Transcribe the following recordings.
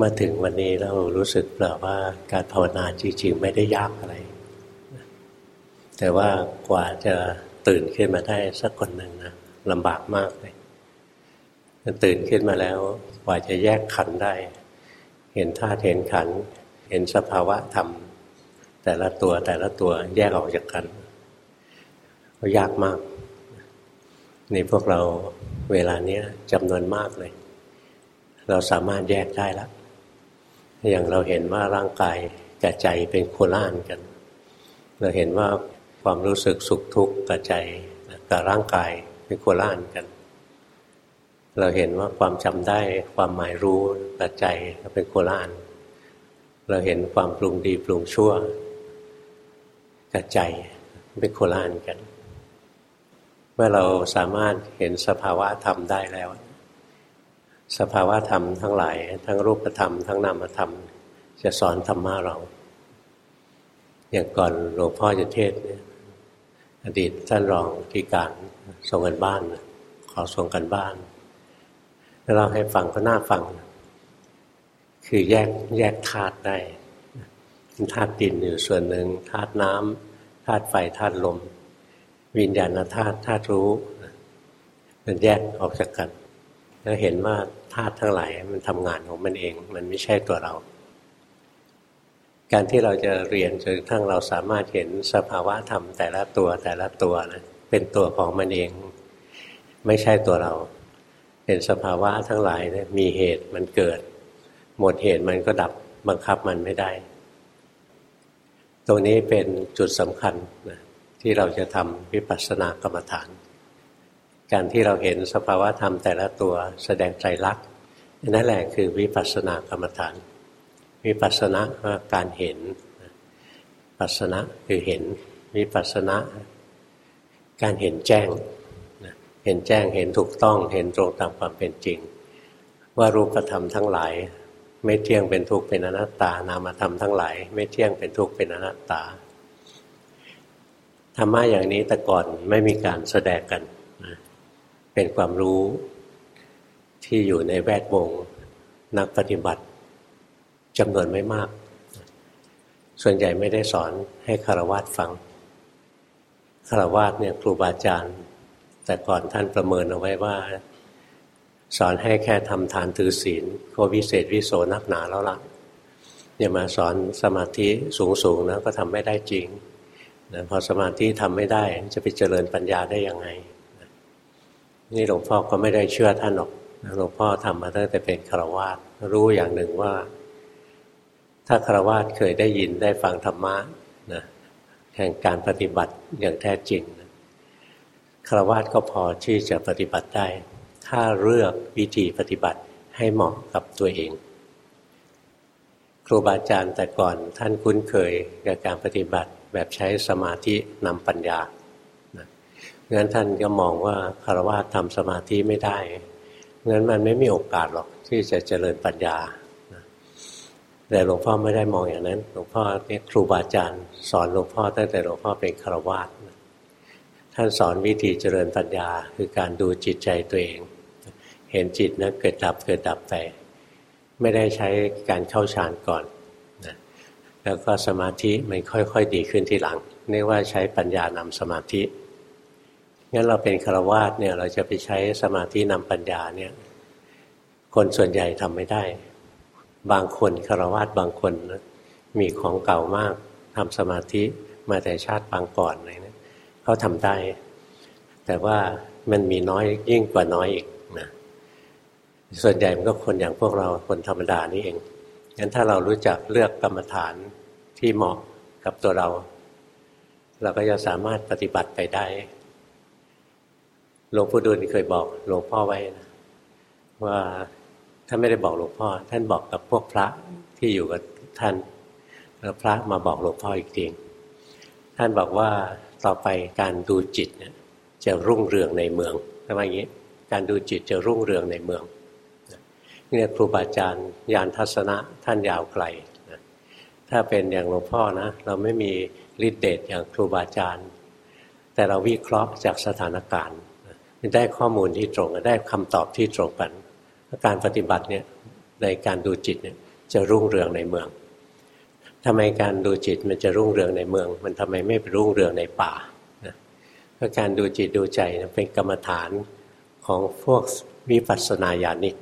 มาถึงวันนี้เรารู้สึกเปล่าว่าการภาวนาจริงๆ ไม่ได้ยากอะไร แต่ว่ากว่าจะตื่นขึ้นมาได้สักคนหนึ่งนะลำบากมากเลยตื่นขึ้นมาแล้ว กว่าจะแยกขันได้ เห็นธาตุเห็นขัน เห็นสภาวะธรรม แต่ละตัวแต่ละตัวแยกออกจากกันก็ยากมากนี่พวกเราเวลาเนี้ยจำนวนมากเลย เราสามารถแยกได้แล้ว อย่างเราเห็นว่าร่างกายกับใจเป็นโคล่านกัน เราเห็นว่าความรู้สึกสุขทุกข์กับใจกับร่างกายเป็นโคล่านกัน เราเห็นว่าความจำได้ความหมายรู้กับใจเป็นโคล่าน เราเห็นความปรุงดีปรุงชั่วกับใจเป็นโคล่านกัน เมื่อเราสามารถเห็นสภาวะธรรมได้แล้ว สภาวะธรรมทั้งหลาย ทั้งรูปธรรม ทั้งนามธรรม จะสอนธรรมะเรา อย่างก่อนหลวงพ่อจะเทศเนี่ยอดีตท่านรองที่การส่งกันบ้าน ขอส่งกันบ้านแล้วเราให้ฟังก็น่าฟัง คือแยกแยกธาตุได้ธาตุดินอยู่ส่วนหนึ่งธาตุน้ำธาตุไฟธาตุลม วิญญาณธาตุธาตุรู้มันแยกออกจากกันแล้วเห็นว่า ธาตุทั้งหลายมันทำงานของมันเอง มันไม่ใช่ตัวเรา การที่เราจะเรียนจนทั้งเราสามารถเห็นสภาวะธรรมแต่ละตัวแต่ละตัวนะเป็นตัวของมันเอง ไม่ใช่ตัวเรา เป็นสภาวะทั้งหลายนะมีเหตุมันเกิด หมดเหตุมันก็ดับบังคับมันไม่ได้ ตรงนี้เป็นจุดสำคัญนะที่เราจะทำวิปัสสนากรรมฐาน การที่เราเห็นสภาวะธรรมแต่ละตัวแสดงใจรักนั่นแหละคือวิปัสสนากรรมฐาน วิปัสสนาการเห็น ปัสสนะคือเห็น วิปัสสนาการเห็นแจ้ง เห็นแจ้งเห็นถูกต้อง เห็นตรงตามความเป็นจริง ว่ารูปธรรมทั้งหลาย ไม่เที่ยงเป็นทุกข์เป็นอนัตตานามธรรมทั้งหลาย ไม่เที่ยงเป็นทุกข์เป็นอนัตตาธรรมะอย่างนี้แต่ก่อนไม่มีการแสดงกัน เป็นความรู้ที่อยู่ในแวดวงนักปฏิบัติจำนวนไม่มาก ส่วนใหญ่ไม่ได้สอนให้คารวาสฟังคารวาสเนี่ยครูบาอาจารย์ แต่ก่อนท่านประเมินเอาไว้ว่า สอนให้แค่ทำทานถือศีลก็วิเศษวิโสนักหนาแล้วละ่ะอย่ามาสอนสมาธิสูงๆนะก็ทำไม่ได้จริงนะพอสมาธิทำไม่ได้จะไปเจริญปัญญาได้ยังไง นี่หลวงพ่อก็ไม่ได้เชื่อท่านหรอกหลวงพ่อทำมาตั้งแต่เป็นฆราวาสรู้อย่างหนึ่งว่า ถ้าฆราวาสเคยได้ยินได้ฟังธรรมะนะแห่งการปฏิบัติอย่างแท้จริงนะฆราวาสก็พอที่จะปฏิบัติได้ ถ้าเลือกวิธีปฏิบัติให้เหมาะกับตัวเอง ครูบาอาจารย์แต่ก่อนท่านคุ้นเคยกับการปฏิบัติแบบใช้สมาธินำปัญญา งั้นท่านก็มองว่าคารวะทำสมาธิไม่ได้งั้นมันไม่มีโอกาสหรอกที่จะเจริญปัญญาแต่หลวงพ่อไม่ได้มองอย่างนั้น หลวงพ่อเนี่ยครูบาอาจารย์ สอนหลวงพ่อตั้งแต่หลวงพ่อเป็นคารวะท่านสอนวิธีเจริญปัญญา คือการดูจิตใจตัวเอง เห็นจิตนะเกิดดับเกิดดับไป ไม่ได้ใช้การเข้าฌานก่อนนะแล้วก็สมาธิมันค่อยๆดีขึ้นทีหลังเรียกว่าใช้ปัญญานำสมาธิ งั้นเราเป็นฆราวาสเนี่ยเราจะไปใช้สมาธินำปัญญาเนี่ยคนส่วนใหญ่ทำไม่ได้ บางคนฆราวาสบางคนนะมีของเก่ามากทำสมาธิมาแต่ชาติปางก่อนอะไรเนี่ยเขาทำได้ แต่ว่ามันมีน้อยยิ่งกว่าน้อยอีกนะส่วนใหญ่มันก็คนอย่างพวกเราคนธรรมดานี่เองงั้นถ้าเรารู้จักเลือกกรรมฐานที่เหมาะกับตัวเรา เราก็จะสามารถปฏิบัติไปได้ หลวงปู่ดูลเคยบอกหลวงพ่อไว้นะว่าท่านไม่ได้บอกหลวงพ่อ ท่านบอกกับพวกพระที่อยู่กับท่านแล้วพระมาบอกหลวงพ่ออีกทีท่านบอกว่าต่อไปการดูจิตเนี่ยจะรุ่งเรืองในเมืองทำไมอย่างนี้ การดูจิตจะรุ่งเรืองในเมืองเนี่ยครูบาอาจารย์ยานทัศนะท่านยาวไกลนะถ้าเป็นอย่างหลวงพ่อนะ เราไม่มีฤทธิเดชอย่างครูบาอาจารย์ แต่เราวิเคราะห์จากสถานการณ์ ได้ข้อมูลที่ตรงได้คำตอบที่ตรงกันการปฏิบัติเนี่ยในการดูจิตเนี่ยจะรุ่งเรืองในเมืองทำไมการดูจิตมันจะรุ่งเรืองในเมือง มันทำไมไม่ไปรุ่งเรืองในป่านะเพราะการดูจิตดูใจเป็นกรรมฐานของพวกวิปัสสนาญาณิก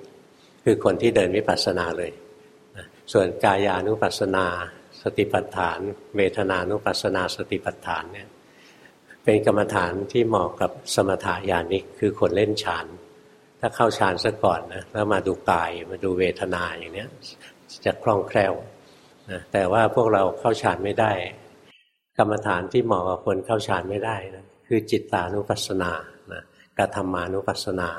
คือคนที่เดินวิปัสสนาเลยนะส่วนกายานุปัสสนา สติปัฏฐาน เวทนานุปัสสนาสติปัฏฐานเนี่ย เป็นกรรมฐานที่เหมาะกับสมถะญาณิกคือคนเล่นฌานถ้าเข้าฌานซะก่อนนะแล้วมาดูกายมาดูเวทนาอย่างเนี้ยจะคล่องแคล่วนะแต่ว่าพวกเราเข้าฌานไม่ได้ กรรมฐานที่เหมาะกับคนเข้าฌานไม่ได้นะคือจิตตานุปัสสนานะกธรรมานุปัสสนา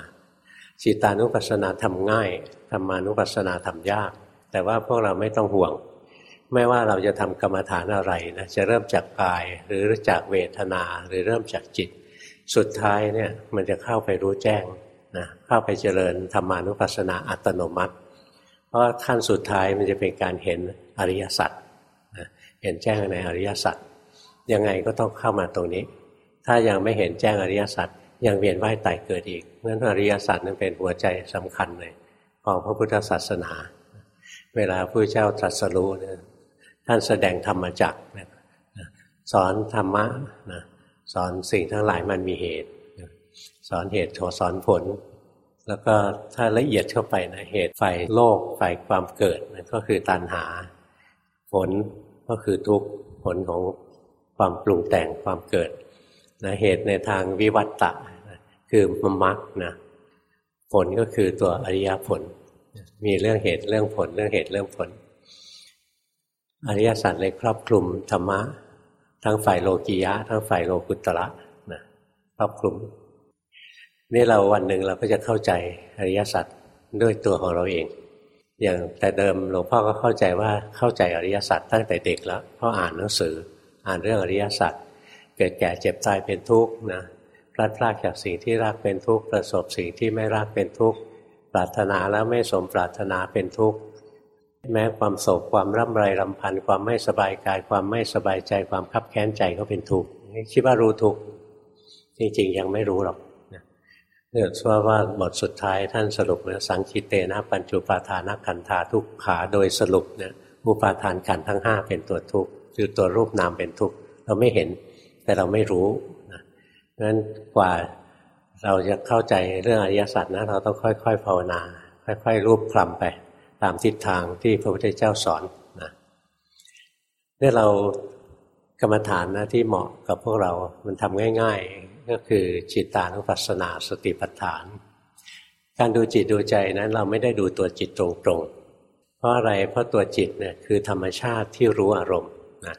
จิตานุปัสสนาทำง่ายธรรมานุปัสสนาทำยาก แต่ว่าพวกเราไม่ต้องห่วง ไม่ว่าเราจะทำกรรมฐานอะไรนะจะเริ่มจากกายหรือจากเวทนาหรือเริ่มจากจิต สุดท้ายเนี่ยมันจะเข้าไปรู้แจ้งนะเข้าไปเจริญธรรมานุปัสสนาอัตโนมัติ เพราะขั้นสุดท้ายมันจะเป็นการเห็นอริยสัจนะเห็นแจ้งในอริยสัจยังไงก็ต้องเข้ามาตรงนี้ ถ้ายังไม่เห็นแจ้งอริยสัจยังเวียนว่ายตายเกิดอีกเพราะนั้นอริยสัจนั้นเป็นหัวใจสำคัญเลยของพระพุทธศาสนา เวลาพระเจ้าตรัสรู้เนี่ย ท่านแสดงธรรมจักสอนธรรมะนะสอนสิ่งทั้งหลายมันมีเหตุ สอนเหตุสอนผล แล้วก็ถ้าละเอียดเข้าไปนะเหตุฝ่ายโลกฝ่ายความเกิดนะก็คือตัณหา ผลก็คือทุกผลของความปรุงแต่งความเกิดนะเหตุในทางวิวัตตะนะคือมรรคนะผลก็คือตัวอริยผล มีเรื่องเหตุเรื่องผลเรื่องเหตุเรื่องผล อริยสัจเลยครอบคลุมธรรมะ ทั้งฝ่ายโลกียะ ทั้งฝ่ายโลกุตระนะครอบคลุมนี่เราวันหนึ่งเราก็จะเข้าใจอริยสัจด้วยตัวของเราเอง อย่างแต่เดิมหลวงพ่อก็เข้าใจว่าเข้าใจอริยสัจตั้งแต่เด็กแล้วเพราะอ่านหนังสืออ่านเรื่องอริยสัจเกิดแก่เจ็บตายเป็นทุกข์นะพลัดพรากจากสิ่งที่รักเป็นทุกข์ประสบสิ่งที่ไม่รักเป็นทุกข์ปรารถนาแล้วไม่สมปรารถนาเป็นทุกข์ แม้ความโศกความร่ำไรรำพันความไม่สบายกาย ความไม่สบายใจความคับแค้นใจก็เป็นทุกข์คิดว่ารู้ทุกข์จริงๆ ยังไม่รู้หรอกเนี่ยว่าว่าบทสุดท้ายท่านสรุปนะสังคิเตนะปัญจุปาทานักขันธาทุกขาโดยสรุปเนี่ยอุปาทานขันทั้งห้าเป็นตัวทุกข์คือตัวรูปนามเป็นทุกข์เราไม่เห็นแต่เราไม่รู้นะงั้นกว่าเราจะเข้าใจเรื่องอริยสัจนะเราต้องค่อย ๆ ภาวนา ค่อย ๆ รูปคลำไป ตามทิศทางที่พระพุทธเจ้าสอนนะนี่เรากรรมฐานนะที่เหมาะกับพวกเรา มันทำง่าย ๆ ก็คือจิตตานุปัสสนาสติปัฏฐาน การดูจิตดูใจนั้นเราไม่ได้ดูตัวจิตตรงๆ เพราะอะไร เพราะตัวจิตเนี่ยคือธรรมชาติที่รู้อารมณ์นะ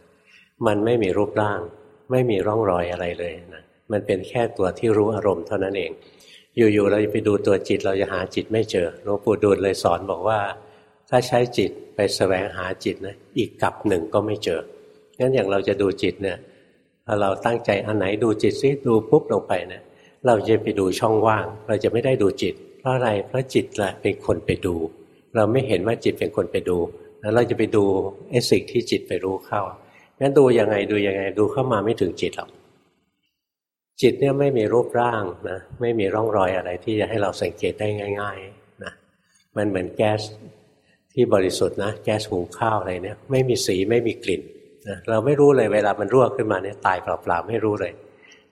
มันไม่มีรูปร่าง ไม่มีร่องรอยอะไรเลยนะมันเป็นแค่ตัวที่รู้อารมณ์เท่านั้นเอง อยู่ๆ เราจะไปดูตัวจิตเราจะหาจิตไม่เจอหลวงปู่ดูลเลยสอนบอกว่า ถ้าใช้จิตไปสแสวงหาจิตนะอีกกับหนึ่งก็ไม่เจองั้นอย่างเราจะดูจิตเนี่ยพอเราตั้งใจอันไหนดูจิตซิดูปุ๊บลงไปเนะี่ยเราจะไปดูช่องว่าง เราจะไม่ได้ดูจิต เพราะอะไรเพราะจิตแหละเป็นคนไปดู เราไม่เห็นว่าจิตเป็นคนไปดูแล้วเราจะไปดูไอ้สิ่งที่จิตไปรู้เข้างั้นดูยังไงดูยังไงดูเข้ามาไม่ถึงจิตหรอกจิตเนี่ยไม่มีรูปร่างนะไม่มีร่องรอยอะไรที่จะให้เราสังเกตได้ง่าย ๆนะมันเหมือนแก๊ส ที่บริสุทธิ์นะแก๊สหุงข้าวอะไรเนี่ยไม่มีสีไม่มีกลิ่นนะเราไม่รู้เลยเวลามันรั่วขึ้นมาเนี่ยตายเปล่าๆไม่รู้เลย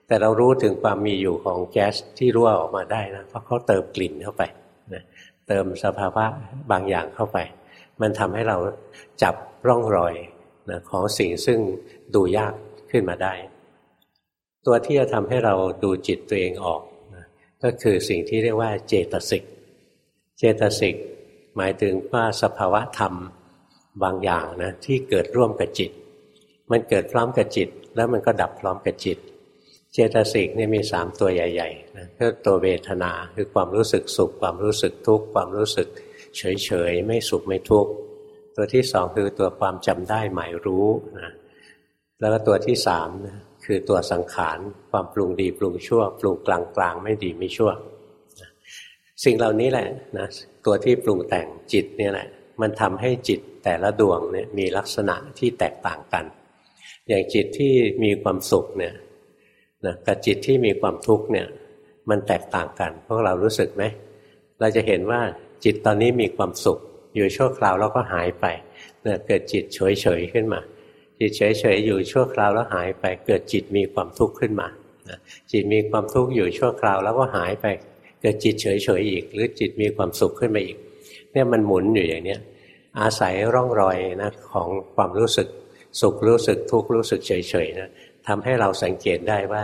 แต่เรารู้ถึงความมีอยู่ของแก๊สที่รั่วออกมาได้นะเพราะเขาเติมกลิ่นเข้าไปนะเติมสภาวะบางอย่างเข้าไป มันทำให้เราจับร่องรอยนะของสิ่งซึ่งดูยากขึ้นมาได้ ตัวที่จะทำให้เราดูจิตตัวเองออกนะก็คือสิ่งที่เรียกว่าเจตสิกเจตสิก หมายถึงว่าสภาวะธรรมบางอย่างนะที่เกิดร่วมกับจิต มันเกิดพร้อมกับจิต แล้วมันก็ดับพร้อมกับจิต เจตสิกนี่มีสามตัวใหญ่ๆนะก็ตัวเวทนาคือความรู้สึกสุข ความรู้สึกทุกข์ความรู้สึกเฉยๆไม่สุขไม่ทุกข์ตัวที่สองคือตัวความจำได้หมายรู้นะแล้วก็ตัวที่สามนะคือตัวสังขารความปรุงดีปรุงชั่ว ปรุงกลางๆ ไม่ดีไม่ชั่ว สิ่งเหล่านี้แหละนะ ตัวที่ปรุงแต่งจิตเนี่ยแหละมันทำให้จิตแต่ละดวงเนี่ยมีลักษณะที่แตกต่างกัน อย่างจิตที่มีความสุขเนี่ยนะกับจิตที่มีความทุกข์เนี่ยมันแตกต่างกัน พวกเรารู้สึกไหมเราจะเห็นว่าจิตตอนนี้มีความสุข อยู่ชั่วคราวแล้วก็หายไปเนี่ยเกิดจิตเฉยเฉยขึ้นมา จิตเฉยเฉยอยู่ชั่วคราวแล้วหายไป เกิดจิตมีความทุกข์ขึ้นมาจิตมีความทุกข์อยู่ชั่วคราวแล้วก็หายไป เกิดจิตเฉยเฉยอีก หรือจิตมีความสุขขึ้นมาอีก เนี่ยมันหมุนอยู่อย่างเนี้ยอาศัยร่องรอยนะของความรู้สึกสุขรู้สึกทุกข์รู้สึกเฉยๆนะทำให้เราสังเกตได้ว่า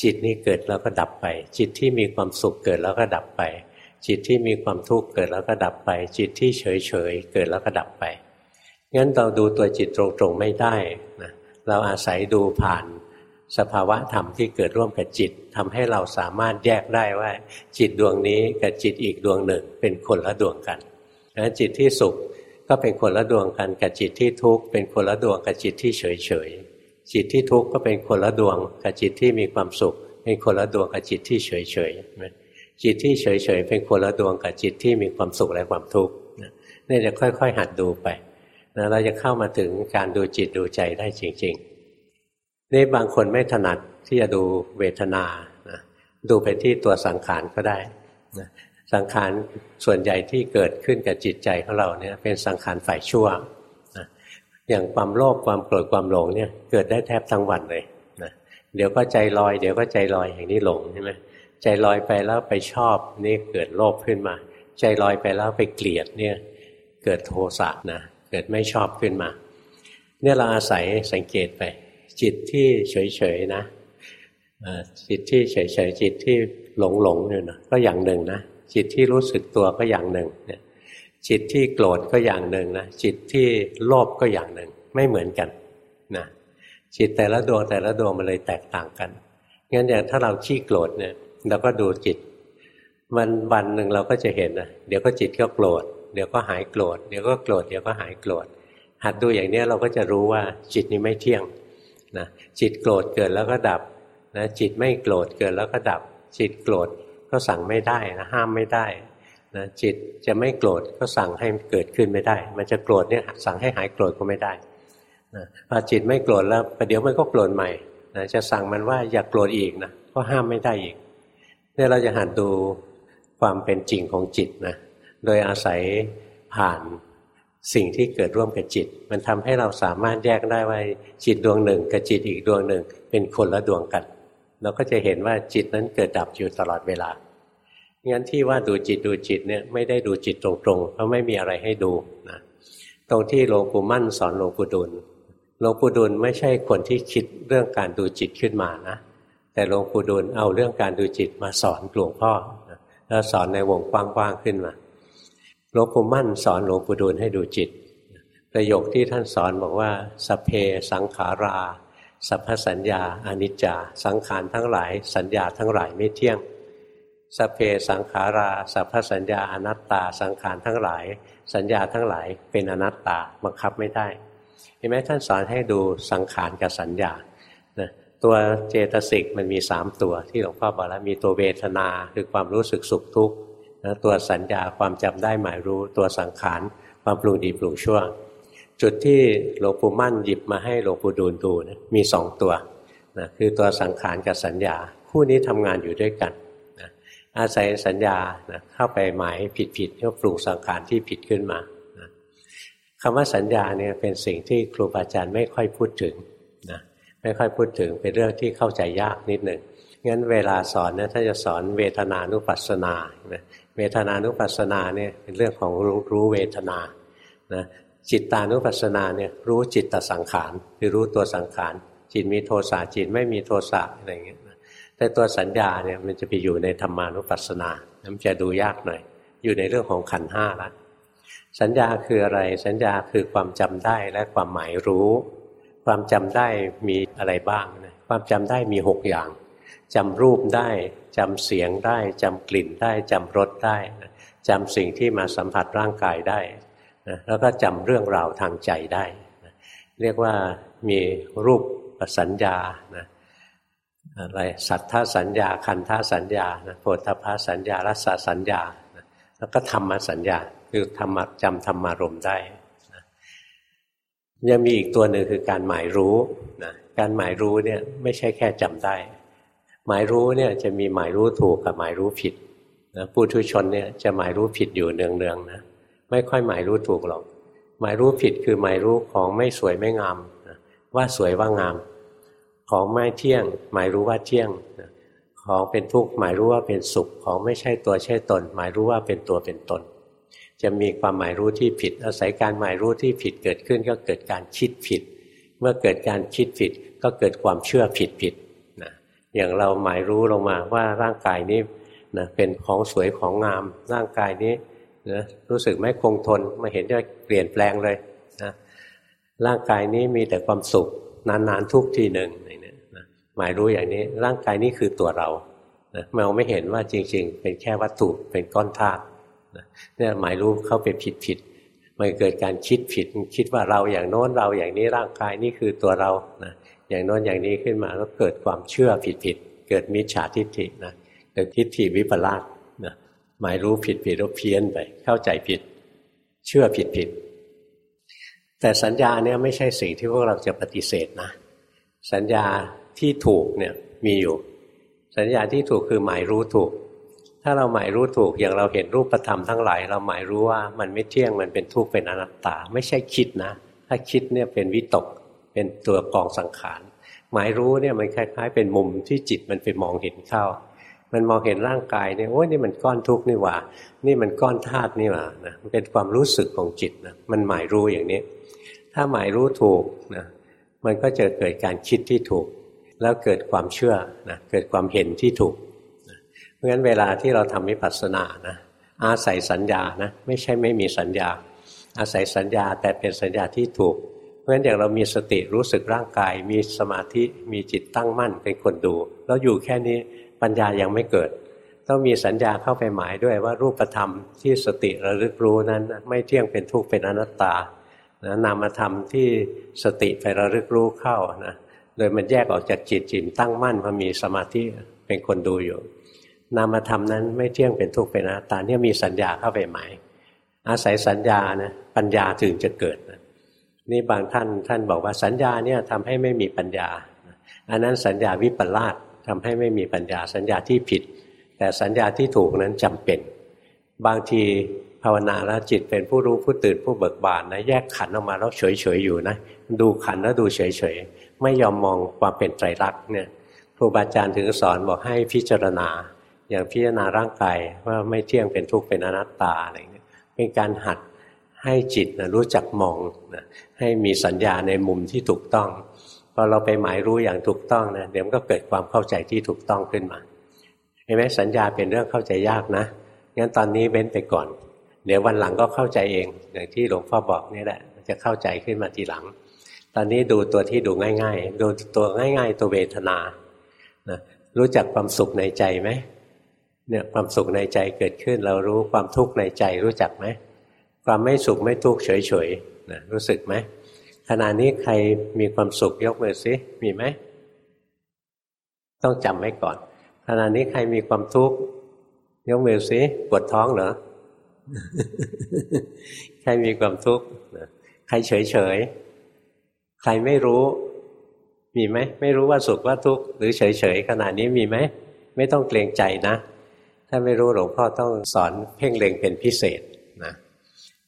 จิตนี้เกิดแล้วก็ดับไป จิตที่มีความสุขเกิดแล้วก็ดับไป จิตที่มีความทุกข์เกิดแล้วก็ดับไป จิตที่เฉยๆเกิดแล้วก็ดับไปงั้นเราดูตัวจิตตรงๆไม่ได้นะเราอาศัยดูผ่าน สภาวะธรรมที่เกิดร่วมกับจิตทำให้เราสามารถแยกได้ว่า จิตดวงนี้กับจิตอีกดวงหนึ่งเป็นคนละดวงกันนะจิตที่สุขก็เป็นคนละดวงกันกับจิตที่ทุกข์เป็นคนละดวงกับจิตที่เฉยเฉยจิตที่ทุกข์ก็เป็นคนละดวงกับจิตที่มีความสุข เป็นคนละดวงกับจิตที่เฉยเฉยจิตที่เฉยเฉยเป็นคนละดวงกับจิตที่มีความสุขและความทุกข์นี่จะค่อย ๆ หัดดูไปนะเราจะเข้ามาถึงการดูจิตดูใจได้จริง ๆ นี่บางคนไม่ถนัดที่จะดูเวทนานะดูไปที่ตัวสังขารก็ได้นะสังขารส่วนใหญ่ที่เกิดขึ้นกับจิตใจของเราเนี่ยเป็นสังขารฝ่ายชั่วนะอย่างความโลภความโกรธความหลงเนี่ยเกิดได้แทบทั้งวันเลยนะเดี๋ยวก็ใจลอย เดี๋ยวก็ใจลอยอย่างนี้หลงใช่ไหมใจลอยไปแล้วไปชอบนี่เกิดโลภขึ้นมา ใจลอยไปแล้วไปเกลียดเนี่ยเกิดโทสะนะเกิดไม่ชอบขึ้นมา เนี่ยเราอาศัยสังเกตไป จิตที่เฉยๆนะจิตที่เฉยๆจิตที่หลงหลงเนี่ยนะก็อย่างหนึ่งนะจิตที่รู้สึกตัวก็อย่างหนึ่งเนี่ยจิตที่โกรธก็อย่างหนึ่งนะจิตที่โลภก็อย่างหนึ่ง ไม่เหมือนกันนะจิตแต่ละดวงแต่ละดวงมันเลยแตกต่างกันงั้นอย่างถ้าเราขี้โกรธเนี่ยเราก็ดูจิต มันวันหนึ่งเราก็จะเห็นนะเดี๋ยวก็จิตก็โกรธเดี๋ยวก็หายโกรธเดี๋ยวก็โกรธเดี๋ยวก็หายโกรธหัดดูอย่างนี้เราก็จะรู้ว่าจิตนี้ไม่เที่ยง นะจิตโกรธเกิดแล้วก็ดับนะจิตไม่โกรธเกิดแล้วก็ดับ จิตโกรธก็สั่งไม่ได้นะห้ามไม่ได้นะจิตจะไม่โกรธก็สั่งให้เกิดขึ้นไม่ได้ มันจะโกรธเนี่ยสั่งให้หายโกรธก็ไม่ได้นะพอจิตไม่โกรธแล้วประเดี๋ยวมันก็โกรธใหม่นะจะสั่งมันว่าอย่ากโกรธอีกนะก็ห้ามไม่ได้อีกเนี่ยเราจะหัดดูความเป็นจริงของจิตนะโดยอาศัยผ่าน สิ่งที่เกิดร่วมกับจิต มันทำให้เราสามารถแยกได้ว่าจิตดวงหนึ่ง กับจิตอีกดวงหนึ่ง เป็นคนละดวงกัน เราก็จะเห็นว่าจิตนั้นเกิดดับอยู่ตลอดเวลางั้นที่ว่าดูจิตดูจิตเนี่ยไม่ได้ดูจิตตรงๆ เพราะไม่มีอะไรให้ดูนะตรงที่หลวงปู่มั่นสอนหลวงปู่ดุลหลวงปู่ดุลไม่ใช่คนที่คิดเรื่องการดูจิตขึ้นมานะแต่หลวงปู่ดุลเอาเรื่องการดูจิตมาสอนหลวงพ่อแล้วสอนในวงกว้างๆขึ้นมา หลวงปู่มั่นสอนหลวงปู่ดูลให้ดูจิต ประโยคที่ท่านสอนบอกว่าสเพสังขารา สัพพสัญญาอนิจจา สังขารทั้งหลาย สัญญาทั้งหลายไม่เที่ยงสเพสังขารา สัพพสัญญาอนัตตา สังขารทั้งหลาย สัญญาทั้งหลายเป็นอนัตตาบังคับไม่ได้เห็นไหมท่านสอนให้ดูสังขารกับสัญญานะตัวเจตสิกมันมีสามตัวที่หลวงพ่อบอกแล้วมีตัวเวทนาคือความรู้สึกสุขทุกข์ นะตัวสัญญาความจำได้หมายรู้ตัวสังขารความปรุงดีปรุงชั่ว จุดที่หลวงปู่มั่นหยิบมาให้หลวงปู่ดูลดูนะมีสองตัวนะคือตัวสังขารกับสัญญา คู่นี้ทำงานอยู่ด้วยกันนะอาศัยสัญญานะเข้าไปหมายผิดๆก็ปรุงสังขารที่ผิดขึ้นมานะคำว่าสัญญาเนี่ยเป็นสิ่งที่ครูบาอาจารย์ไม่ค่อยพูดถึงนะไม่ค่อยพูดถึงเป็นเรื่องที่เข้าใจยากนิดหนึ่ง งั้นเวลาสอนนะถ้าจะสอนเวทนานุปัสสนานะเวทนานุปัสสนาเนี่ยเป็นเรื่องของรู้รู้เวทนานะจิตตานุปัสสนาเนี่ยรู้จิตตสังขารคือรู้ตัวสังขาร จิตมีโทสะจิตไม่มีโทสะอะไรอย่างเงี้ยแต่ตัวสัญญาเนี่ยมันจะไปอยู่ในธรรมานุปัสสนามันจะดูยากหน่อย อยู่ในเรื่องของขันห้าละสัญญาคืออะไรสัญญาคือความจำได้และความหมายรู้ ความจำได้มีอะไรบ้างนะความจำได้มีหกอย่าง จำรูปได้จำเสียงได้จำกลิ่นได้จำรสได้จำสิ่งที่มาสัมผัสร่างกายได้นะแล้วก็จำเรื่องราวทางใจได้นะเรียกว่ามีรูปสัญญานะอะไรสัทธาสัญญา คันธาสัญญาโพธพาสัญญารัศสัญญานะแล้วก็ธรรมสัญญา คือธรรมจำธรรมารมได้นะยังมีอีกตัวหนึ่งคือการหมายรู้นะการหมายรู้เนี่ยไม่ใช่แค่จำได้ หมายรู้เนี่ยจะมีหมายรู้ถูกกับหมายรู้ผิดนะปุถุชนเนี่ยจะหมายรู้ผิดอยู่เนืองๆนะไม่ค่อยหมายรู้ถูกหรอก หมายรู้ผิดคือหมายรู้ของไม่สวยไม่งามว่าสวยว่างาม ของไม่เที่ยง หมายรู้ว่าเที่ยงของเป็นทุกข์หมายรู้ว่าเป็นสุขของไม่ใช่ตัวใช่ตน หมายรู้ว่าเป็นตัวเป็นตน จะมีความหมายรู้ที่ผิด อาศัยการหมายรู้ที่ผิดเกิดขึ้นก็เกิดการคิดผิด เมื่อเกิดการคิดผิดก็เกิดความเชื่อผิดผิด อย่างเราหมายรู้ลงมาว่าร่างกายนี้นะเป็นของสวยของงาม ร่างกายนี้นะรู้สึกไม่คงทนมาเห็นจะเปลี่ยนแปลงเลยนะร่างกายนี้มีแต่ความสุขนานๆทุกทีหนึ่งหมายรู้อย่างนี้ร่างกายนี้คือตัวเรานะมองไม่เห็นว่าจริง ๆ เป็นแค่วัตถุเป็นก้อนธาตุเนี่ยหมายรู้เข้าไปผิดผิดมันเกิดการคิดผิดคิดว่าเราอย่างโน้นเราอย่างนี้ร่างกายนี่คือตัวเรานะ อย่างโน้นอย่างนี้ขึ้นมาแล้วเกิดความเชื่อผิดผิดเกิดมิจฉาทิฏฐินะเกิดทิฏฐิวิปลาสนะหมายรู้ผิดผิดแล้วเพี้ยนไป เข้าใจผิด เชื่อผิดผิดแต่สัญญาเนี่ยไม่ใช่สิ่งที่พวกเราจะปฏิเสธนะ สัญญาที่ถูกเนี่ยมีอยู่ สัญญาที่ถูกคือหมายรู้ถูก ถ้าเราหมายรู้ถูกอย่างเราเห็นรูปธรรมทั้งหลายเราหมายรู้ว่ามันไม่เที่ยงมันเป็นทุกข์เป็นอนัตตา ไม่ใช่คิดนะ ถ้าคิดเนี่ยเป็นวิตก เป็นตัวกองสังขาร หมายรู้เนี่ยมันคล้าย ๆ เป็นมุมที่จิตมันไปมองเห็นเข้า มันมองเห็นร่างกายเนี่ยโอ้ยนี่มันก้อนทุกข์นี่หว่า นี่มันก้อนธาตุนี่หว่านะมันเป็นความรู้สึกของจิตนะมันหมายรู้อย่างนี้ ถ้าหมายรู้ถูกนะมันก็จะเกิดการคิดที่ถูก แล้วเกิดความเชื่อนะเกิดความเห็นที่ถูกเพราะฉะนั้นเวลาที่เราทำวิปัสสนานะอาศัยสัญญานะไม่ใช่ไม่มีสัญญา อาศัยสัญญาแต่เป็นสัญญาที่ถูก ราะฉะนั้นอย่างเรามีสติรู้สึกร่างกาย มีสมาธิมีจิตตั้งมั่นเป็นคนดู แล้วอยู่แค่นี้ปัญญายังไม่เกิด ต้องมีสัญญาเข้าไปหมายด้วยว่ารูปธรรมที่สติระลึกรู้นั้น ไม่เที่ยงเป็นทุกข์เป็นอนัตตานะนามธรรมที่สติไประลึกรู้เข้านะโดยมันแยกออกจากจิตจิตตั้งมั่นพอมีสมาธิเป็นคนดูอยู่ นามธรรมนั้นไม่เที่ยงเป็นทุกข์เป็นอนัตตาเนี่ยมีสัญญาเข้าไปหมาย อาศัยสัญญานะปัญญาถึงจะเกิดนะ นี่บางท่านท่านบอกว่าสัญญาเนี่ยทำให้ไม่มีปัญญา อันนั้นสัญญาวิปลาสทำให้ไม่มีปัญญาสัญญาที่ผิด แต่สัญญาที่ถูกนั้นจำเป็น บางทีภาวนาแล้วจิตเป็นผู้รู้ผู้ตื่นผู้เบิกบานนะแยกขันออกมาแล้วเฉยๆอยู่นะดูขันแล้วดูเฉยๆไม่ยอมมองความเป็นไตรลักษณ์เนี่ยครูบาอาจารย์ถึงสอนบอกให้พิจารณา อย่างพิจารณาร่างกายว่าไม่เที่ยงเป็นทุกข์เป็นอนัตตาอะไรเงี้ยเป็นการหัด ให้จิตนะรู้จักมองนะให้มีสัญญาในมุมที่ถูกต้องพอเราไปหมายรู้อย่างถูกต้องนะเดี๋ยวมันก็เกิดความเข้าใจที่ถูกต้องขึ้นมาเห็นไหมสัญญาเป็นเรื่องเข้าใจยากนะงั้นตอนนี้เว้นไปก่อน เดี๋ยววันหลังก็เข้าใจเอง อย่างที่หลวงพ่อบอกนี่แหละจะเข้าใจขึ้นมาทีหลัง ตอนนี้ดูตัวที่ดูง่าย ๆ ดูตัวง่าย ๆ ตัวเวทนานะรู้จักความสุขในใจไหมเนี่ยความสุขในใจเกิดขึ้น เรารู้ความทุกข์ในใจรู้จักไหม ความไม่สุขไม่ทุกข์เฉยๆนะรู้สึกไหมขณะนี้ใครมีความสุขยกมือซิมีไหมต้องจำไว้ก่อน ขณะนี้ใครมีความทุกข์ยกมือซิปวดท้องเหรอใครมีความทุกข์ใครเฉยๆใครไม่รู้ มีไหมไม่รู้ว่าสุขว่าทุกข์หรือเฉยๆขนาดนี้มีไหมไม่ต้องเกรงใจนะ ถ้าไม่รู้หลวงพ่อต้องสอนเพ่งเล็งเป็นพิเศษนะ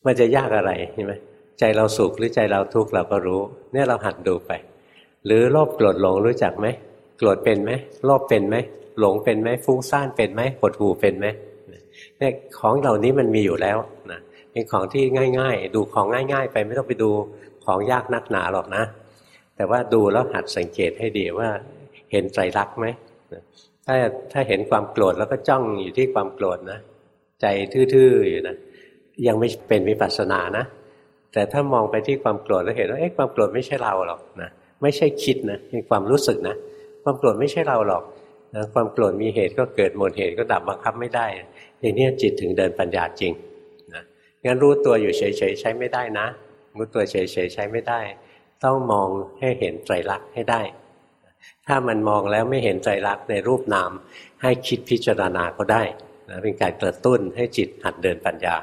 มันจะยากอะไรใช่ไหมใจเราสุขหรือใจเราทุกข์เราก็รู้ เนี่ยเราหัดดูไป หรือโลภโกรธหลงรู้จักไหมโกรธเป็นไหมโลภเป็นไหมหลงเป็นไหมฟุ้งซ่านเป็นไหมหดหูเป็นไหมเนี่ยของเหล่านี้มันมีอยู่แล้วนะเป็นของที่ง่าย ๆ ดูของง่าย ๆ ไปไม่ต้องไปดูของยากนักหนาหรอกนะ แต่ว่าดูแล้วหัดสังเกตให้ดีว่าเห็นไตรลักไหมถ้าถ้าเห็นความโกรธแล้วก็จ้องอยู่ที่ความโกรธนะ ใจทื่อๆอยู่นะ ยังไม่เป็นวิปัสสนานะ แต่ถ้ามองไปที่ความโกรธแล้วเห็นว่าเอ๊ะความโกรธไม่ใช่เราหรอกนะไม่ใช่คิดนะเป็นความรู้สึกนะ ความโกรธไม่ใช่เราหรอกนะความโกรธมีเหตุก็เกิดหมดเหตุก็ดับบังคับไม่ได้ อย่างนี้จิตถึงเดินปัญญาจริงนะงั้นรู้ตัวอยู่เฉยๆใช้ไม่ได้นะ รู้ตัวเฉยๆใช้ไม่ได้ ต้องมองให้เห็นไตรลักษณ์ให้ได้ ถ้ามันมองแล้วไม่เห็นไตรลักษณ์ในรูปนาม ให้คิดพิจารณาก็ได้นะเป็นการกระตุ้นให้จิตหัดเดินปัญญา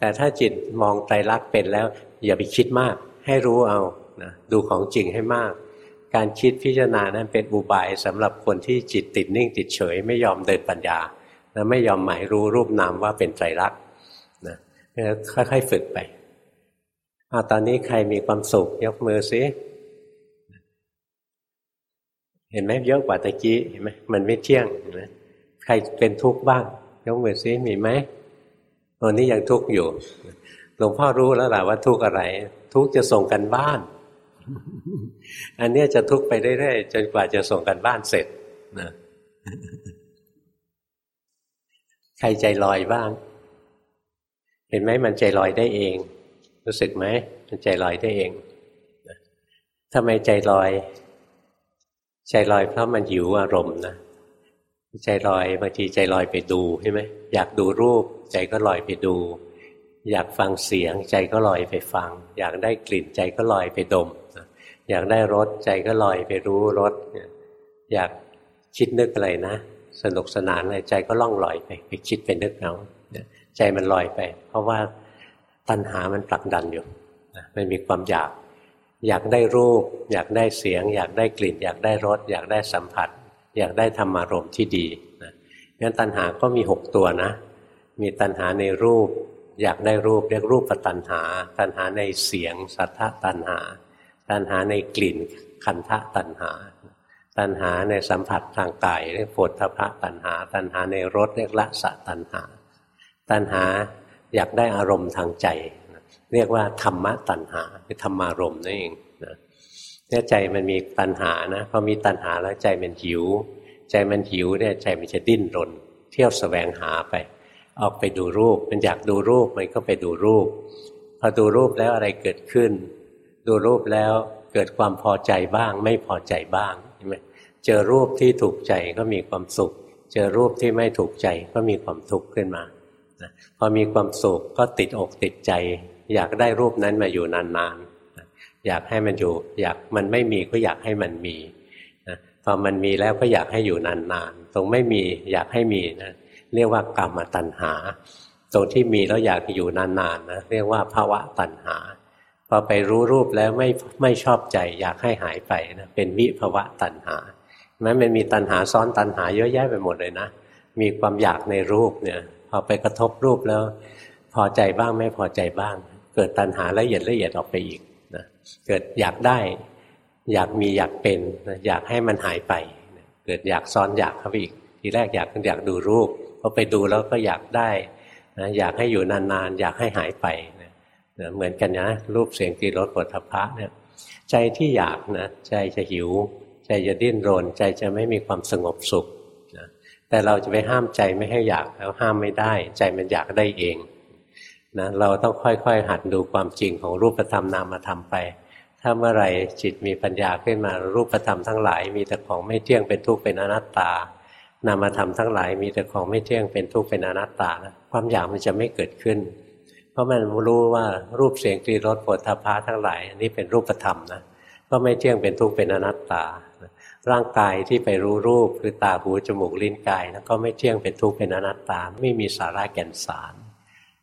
แต่ถ้าจิตมองไตรลักษณ์เป็นแล้ว อย่าไปคิดมาก ให้รู้เอานะดูของจริงให้มาก การคิดพิจารณานั้นเป็นอุบายสำหรับคนที่จิตติดนิ่งติดเฉย ไม่ยอมเดินปัญญาและไม่ยอมหมายรู้รูปนามว่าเป็นไตรลักษณ์นะค่อยๆฝึกไปอาตอนนี้ใครมีความสุขยกมือซิเห็นไหมเยอะกว่าตะกี้เห็นไหมมันไม่เที่ยงนไหมใครเป็นทุกข์บ้าง ยกมือซิมีไหม ตอนนี้ยังทุกข์อยู่ หลวงพ่อรู้แล้วแหละว่าทุกข์อะไร ทุกข์จะส่งกันบ้าน อันนี้จะทุกข์ไปเรื่อยๆจนกว่าจะส่งกันบ้านเสร็จนะใครใจลอยบ้าง เห็นไหมมันใจลอยได้เอง รู้สึกไหมมันใจลอยได้เองทำไมใจลอย ใจลอยเพราะมันหิวอารมณ์นะ ใจลอยบางทีใจลอยไปดูใช่ไหมอยากดูรูป ใจก็ลอยไปดู อยากฟังเสียง ใจก็ลอยไปฟัง อยากได้กลิ่นใจก็ลอยไปดม อยากได้รสใจก็ลอยไปรู้รสอยากคิดนึกอะไรนะสนุกสนานอะไรใจก็ล่องลอยไป ไปคิดไปนึกเอาใจมันลอยไป เพราะว่าตัณหามันผลักดันอยู่มันมีความอยาก อยากได้รูป อยากได้เสียง อยากได้กลิ่น อยากได้รสอยากได้สัมผัส อยากได้ธรรมารมณ์ที่ดีนะงั้นตัณหาก็มีหกตัวนะ มีตัณหาในรูป อยากได้รูปเรียกรูปปัตัณหา ตัณหาในเสียง สัทธตัณหา ตัณหาในกลิ่นคันทะตัณหา ตัณหาในสัมผัสทางกายเรียกโผฏฐพะตัณหา ตัณหาในรสเรียกละสะตัณหา ตัณหาอยากได้อารมณ์ทางใจ เรียกว่าธรรมะตัณหาคือธรรมารมณ์นั่นเอง เนี่ยใจมันมีตัณหานะพอมีตัณหาแล้วใจมันหิว ใจมันหิวเนี่ยใจมันจะดิ้นรน เที่ยวสแสวงหาไป ออกไปดูรูป มันอยากดูรูปมันก็ไปดูรูป พอดูรูปแล้วอะไรเกิดขึ้น ดูรูปแล้วเกิดความพอใจบ้าง ไม่พอใจบ้างช่ไหมเจอรูปที่ถูกใจก็มีความสุข เจอรูปที่ไม่ถูกใจก็มีความทุกข์ขึ้นมาพอมีความสุขก็ติดอกติดใจ อยากได้รูปนั้นมาอยู่นานๆ อยากให้มันอยู่ อยากมันไม่มีก็อยากให้มันมีพอมันมีแล้วก็อยากให้อยู่นานๆตรงไม่มีอยากให้มีนะเรียกว่ากรรมตัณหา ตรงที่มีแล้วอยากอยู่นานๆนะเรียกว่าภาวะตัณหาพอไปรู้รูปแล้วไม่ไม่ชอบใจ อยากให้หายไปนะเป็นวิภวะตัณหานั้นมันมีตัณหาซ้อนตัณหาเยอะแยะไปหมดเลยนะมีความอยากในรูปเนี่ยพอไปกระทบรูปแล้ว พอใจบ้างไม่พอใจบ้าง เกิดตัณหาละเอียดละเอียดออกไปอีก เกิดอยากได้ อยากมีอยากเป็น อยากให้มันหายไป เกิดอยากซ้อนอยากเข้าไปอีกทีแรกอยากอยากดูรูปพอไปดูแล้วก็อยากได้นะอยากให้อยู่นานๆ อยากให้หายไปเหมือนกันนะรูปเสียงกลิ่นรสผลทพะเนี่ยใจที่อยากนะใจจะหิว ใจจะดิ้นรน ใจจะไม่มีความสงบสุขนะแต่เราจะไปห้ามใจไม่ให้อยากแล้วห้ามไม่ได้ ใจมันอยากได้เอง นะเราต้องค่อยๆ หัดดูความจริงของรูปธรรมนามธรรมไป ถ้าเมื่อไรจิตมีปัญญาขึ้นมารูปธรรมทั้งหลาย มีแต่ของไม่เที่ยงเป็นทุกข์เป็นอนัตตา นามธรรมทั้งหลาย มีแต่ของไม่เที่ยงเป็นทุกข์เป็นอนัตตานะความอยากมันจะไม่เกิดขึ้น เพราะมันรู้ว่ารูปเสียงกลิ่นรสผลทพะทั้งหลายนนี้เป็นรูปธรรมนะก็ไม่เที่ยงเป็นทุกข์เป็นอนัตตา ร่างกายที่ไปรู้รูปคือตาหูจมูกลิ้นกายนะก็ไม่เที่ยงเป็นทุกข์เป็นอนัตตา ไม่มีสาระแก่นสาร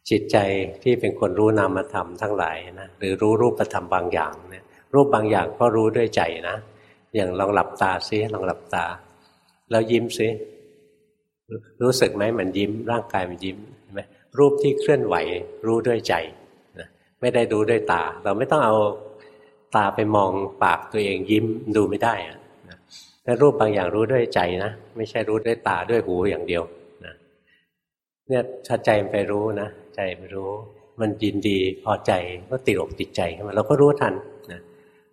จิตใจที่เป็นคนรู้นามธรรมทั้งหลายนะหรือรู้รูปธรรมบางอย่างเนี่ยรูปบางอย่างก็รู้ด้วยใจนะ อย่างลองหลับตาซิลองหลับตา แล้วยิ้มซิรู้สึกไหมมันยิ้ม ร่างกายมันยิ้มไหมรูปที่เคลื่อนไหวรู้ด้วยใจนะไม่ได้ดูด้วยตา เราไม่ต้องเอาตาไปมองปากตัวเองยิ้มดูไม่ได้อะนะแต่รูปบางอย่างรู้ด้วยใจนะ ไม่ใช่รู้ด้วยตาด้วยหูอย่างเดียวนะเนี่ยถ้าใจไปรู้นะ ใจไปรู้ มันยินดีพอใจก็ติดอกติดใจขึ้นมาเราก็รู้ทันนะ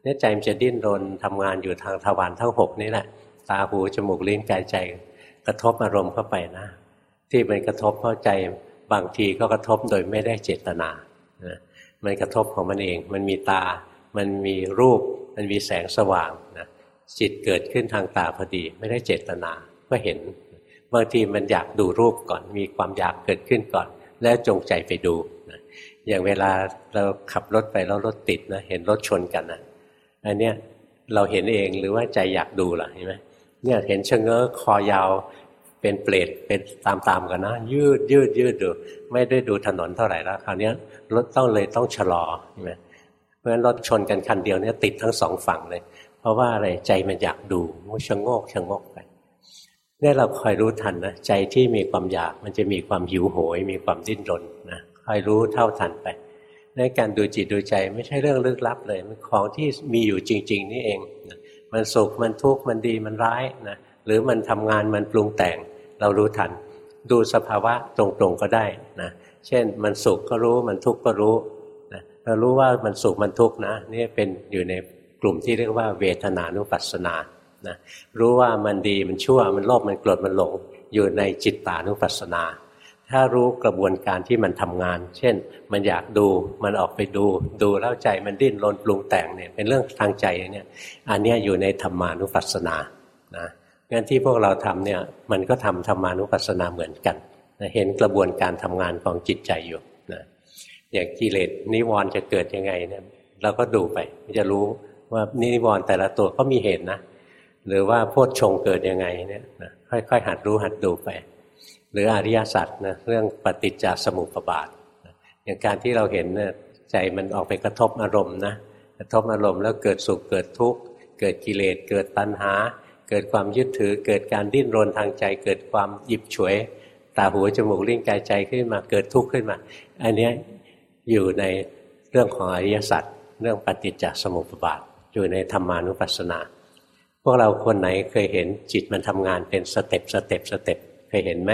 เนี่ยใจมันจะดิ้นรนทำงานอยู่ทางทวารทั้งหกนี่แหละ ตาหูจมูกลิ้นกายใจ กระทบอารมณ์เข้าไปนะ ที่มันกระทบเข้าใจบางทีก็กระทบโดยไม่ได้เจตนานะมันกระทบของมันเอง มันมีตา มันมีรูป มันมีแสงสว่างนะจิตเกิดขึ้นทางตาพอดี ไม่ได้เจตนาก็เห็น บางทีมันอยากดูรูปก่อน มีความอยากเกิดขึ้นก่อน แล้วจงใจไปดูนะอย่างเวลาเราขับรถไปแล้วรถติดนะเห็นรถชนกันนะอันเนี้ยเราเห็นเองหรือว่าใจอยากดูล่ะเห็นไหมเนี่ยเห็นเชงเง้อคอยาวเป็นเปรตเป็นตามๆกันนะ ยืดยืดยืดดู ไม่ได้ดูถนนเท่าไหร่แล้วคราวนี้รถต้องเลยต้องชะลอใช่ไหมเพราะฉะนั้นรถชนกันคันเดียวเนี่ยติดทั้งสองฝั่งเลย เพราะว่าอะไรใจมันอยากดูมันชะโงกชะงก นี่ยเราคอยรู้ทันนะใจที่มีความอยากมันจะมีความหิวโหย มีความดิ้นรนนะคอยรู้เท่าทันไปในการดูจิตดูใจไม่ใช่เรื่องลึกลับเลยมันของที่มีอยู่จริง ๆ นี่เองมันสุขมันทุกข์มันดีมันร้ายนะหรือมันทำงานมันปรุงแต่ง เรารู้ทัน ดูสภาวะตรงๆก็ได้นะเช่นมันสุขก็รู้มันทุกข์ก็รู้นะเรารู้ว่ามันสุขมันทุกข์นะนี่เป็นอยู่ในกลุ่มที่เรียกว่าเวทนานุปัสสนา นะรู้ว่ามันดีมันชั่วมันโลภมันโกรธมันหลง อยู่ในจิตตานุปัสสนา ถ้ารู้กระบวนการที่มันทำงาน เช่น มันอยากดูมันออกไปดู ดูแล้วใจมันดิ้นรนปรุงแต่งเนี่ยเป็นเรื่องทางใจเนี่ยอันนี้อยู่ในธรรมานุปัสสนานะงั้นที่พวกเราทำเนี่ยมันก็ทำธรรมานุปัสสนาเหมือนกันนะเห็นกระบวนการทำงานของจิตใจอยู่นะอย่างกิเลสนิวรณ์จะเกิดยังไงเนี่ยเราก็ดูไปจะรู้ว่านิวรณ์แต่ละตัวก็มีเหตุนะ หรือว่าโพชฌงเกิดยังไงเนี่ยนะค่อยๆ หัดรู้หัดดูไป หรืออริยสัจนะเรื่องปฏิจจสมุปบาทนะอย่างการที่เราเห็นเนี่ยใจมันออกไปกระทบอารมณ์นะกระทบอารมณ์แล้วเกิดสุขเกิดทุกข์เกิดกิเลสเกิดตัณหา เกิดความยึดถือ เกิดการดิ้นรนทางใจ เกิดความหยิบฉวยตาหูจมูกลิ้นกายใจขึ้นมาเกิดทุกข์ขึ้นมา อันนี้อยู่ในเรื่องของอริยสัจเรื่องปฏิจจสมุปบาท อยู่ในธรรมานุปัสสนา พวกเราคนไหนเคยเห็นจิตมันทำงานเป็น step step step เคยเห็นไหม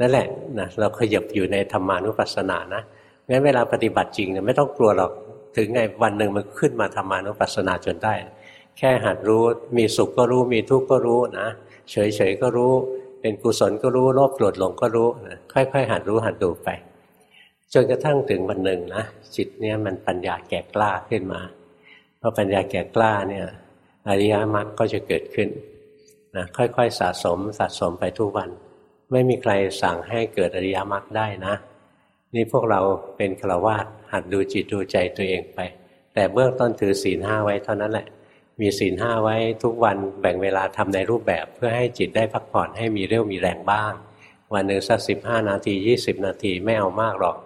นั่นแหละนะเราขยับอยู่ในธรรมานุปัสสนานะงั้นเวลาปฏิบัติจริงเนี่ยไม่ต้องกลัวหรอกถึงไงวันหนึ่งมันขึ้นมาธรรมานุปัสสนาจนได้ แค่หัดรู้มีสุขก็รู้มีทุกข์ก็รู้นะเฉยๆก็รู้ เป็นกุศลก็รู้โลภโกรธหลงก็รู้นะค่อยๆ หัดรู้หัดดูไป จนกระทั่งถึงวันหนึ่งนะจิตเนี่ยมันปัญญาแก่กล้าขึ้นมาพอปัญญาแก่กล้าเนี่ย อริยมรรคก็จะเกิดขึ้นนะค่อยๆสะสมสะสมไปทุกวัน ไม่มีใครสั่งให้เกิดอริยมรรคได้นะ นี่พวกเราเป็นฆราวาสหัดดูจิตดูใจตัวเองไป แต่เบื้องต้นถือศีลห้าไว้เท่านั้นแหละ มีศีลห้าไว้ทุกวันแบ่งเวลาทำในรูปแบบเพื่อให้จิตได้พักผ่อนให้มีเรี่ยวมีแรงบ้าง วันหนึ่งสักสิบห้านาทียี่สิบนาทีไม่เอามากหรอก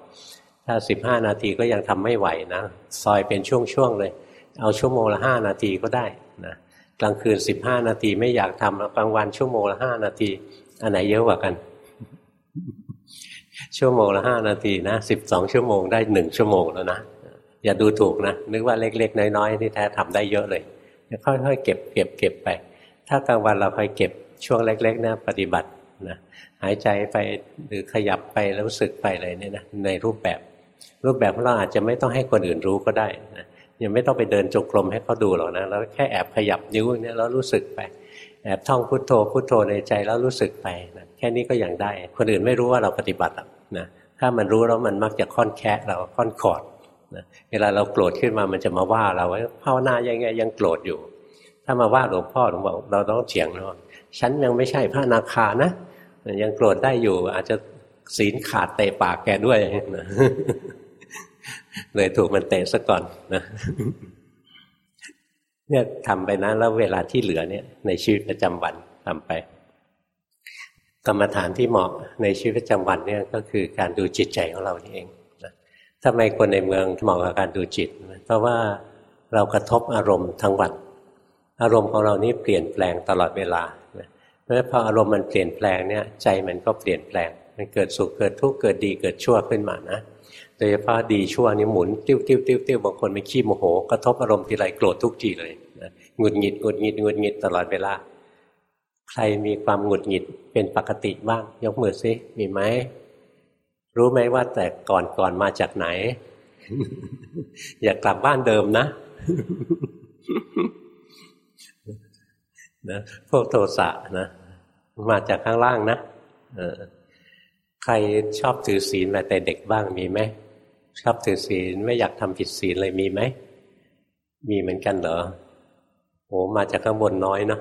ถ้าสิบห้านาทีก็ยังทำไม่ไหวนะ ซอยเป็นช่วงๆเลย เอาชั่วโมงละห้านาทีก็ได้ นะกลางคืนสิบห้านาทีไม่อยากทำกลางวันชั่วโมงละห้านาที อันไหนเยอะกว่ากัน ชั่วโมงละห้านาทีนะสิบสองชั่วโมงได้หนึ่งชั่วโมงแล้วนะอย่าดูถูกนะนึกว่าเล็ก ๆ น้อยๆที่แท้ทำได้เยอะเลยค่อยๆเก็บเก็บเก็บไป ถ้ากลางวันเราคอยเก็บช่วงเล็กๆนะปฏิบัตินะหายใจไปหรือขยับไปแล้วรู้สึกไปอะไรเนี่ยนะในรูปแบบ รูปแบบของเราอาจจะไม่ต้องให้คนอื่นรู้ก็ได้นะ ยังไม่ต้องไปเดินจงกรมให้เขาดูหรอกนะแล้วแค่แอบขยับนิ้วเนี่ยแล้วรู้สึกไป แอบท่องพุทโธพุทโธในใจแล้วรู้สึกไปนะแค่นี้ก็ยังได้ คนอื่นไม่รู้ว่าเราปฏิบัตินะถ้ามันรู้แล้วมันมักจะค่อนแคะเราค่อนขอดนะเวลาเราโกรธขึ้นมามันจะมาว่าเราว่าภาวนายังไงยังโกรธอยู่ ถ้ามาว่าหลวงพ่อหลวงบอกเราต้องเฉียงนะฉันยังไม่ใช่พระนาคานะยังโกรธได้อยู่อาจจะศีลขาดเตะปากแกด้วยนะ เลยถูกมันเตะซะก่อนนะเนี่ยทำไปนะแล้วเวลาที่เหลือเนี่ย ในชีวิตประจำวันทำไป กรรมฐานที่เหมาะในชีวิตประจำวันเนี่ยก็คือการดูจิตใจของเราเองทำไมคนในเมืองเหมาะกับการดูจิต เพราะว่าเรากระทบอารมณ์ทั้งวัน อารมณ์ของเรานี่เปลี่ยนแปลงตลอดเวลาเพราะพออารมณ์มันเปลี่ยนแปลงเนี่ยใจมันก็เปลี่ยนแปลง มันเกิดสุขเกิดทุกข์เกิดดีเกิดชั่วขึ้นมานะ โดยเฉพาะดีชั่วนี่หมุนติ้วติ้วติ้วติ้วบางคนไม่ขี้โมโหกระทบอารมณ์ทีไรโกรธทุกทีเลยหงุดหงิดหงุดหงิดหงุดหงิดตลอดเวลา ใครมีความหงุดหงิดเป็นปกติบ้าง ยกมือซิมีไหมรู้ไหมว่าแต่ก่อนก่อนมาจากไหน อย่ากลับบ้านเดิมนะนะพวกโทสะนะ มาจากข้างล่างนะใครชอบถือศีลมาแต่เด็กบ้างมีไหม ชอบถือศีลไม่อยากทำผิดศีลเลยมีไหม มีเหมือนกันเหรอโอ้มาจากข้างบนน้อยเนาะ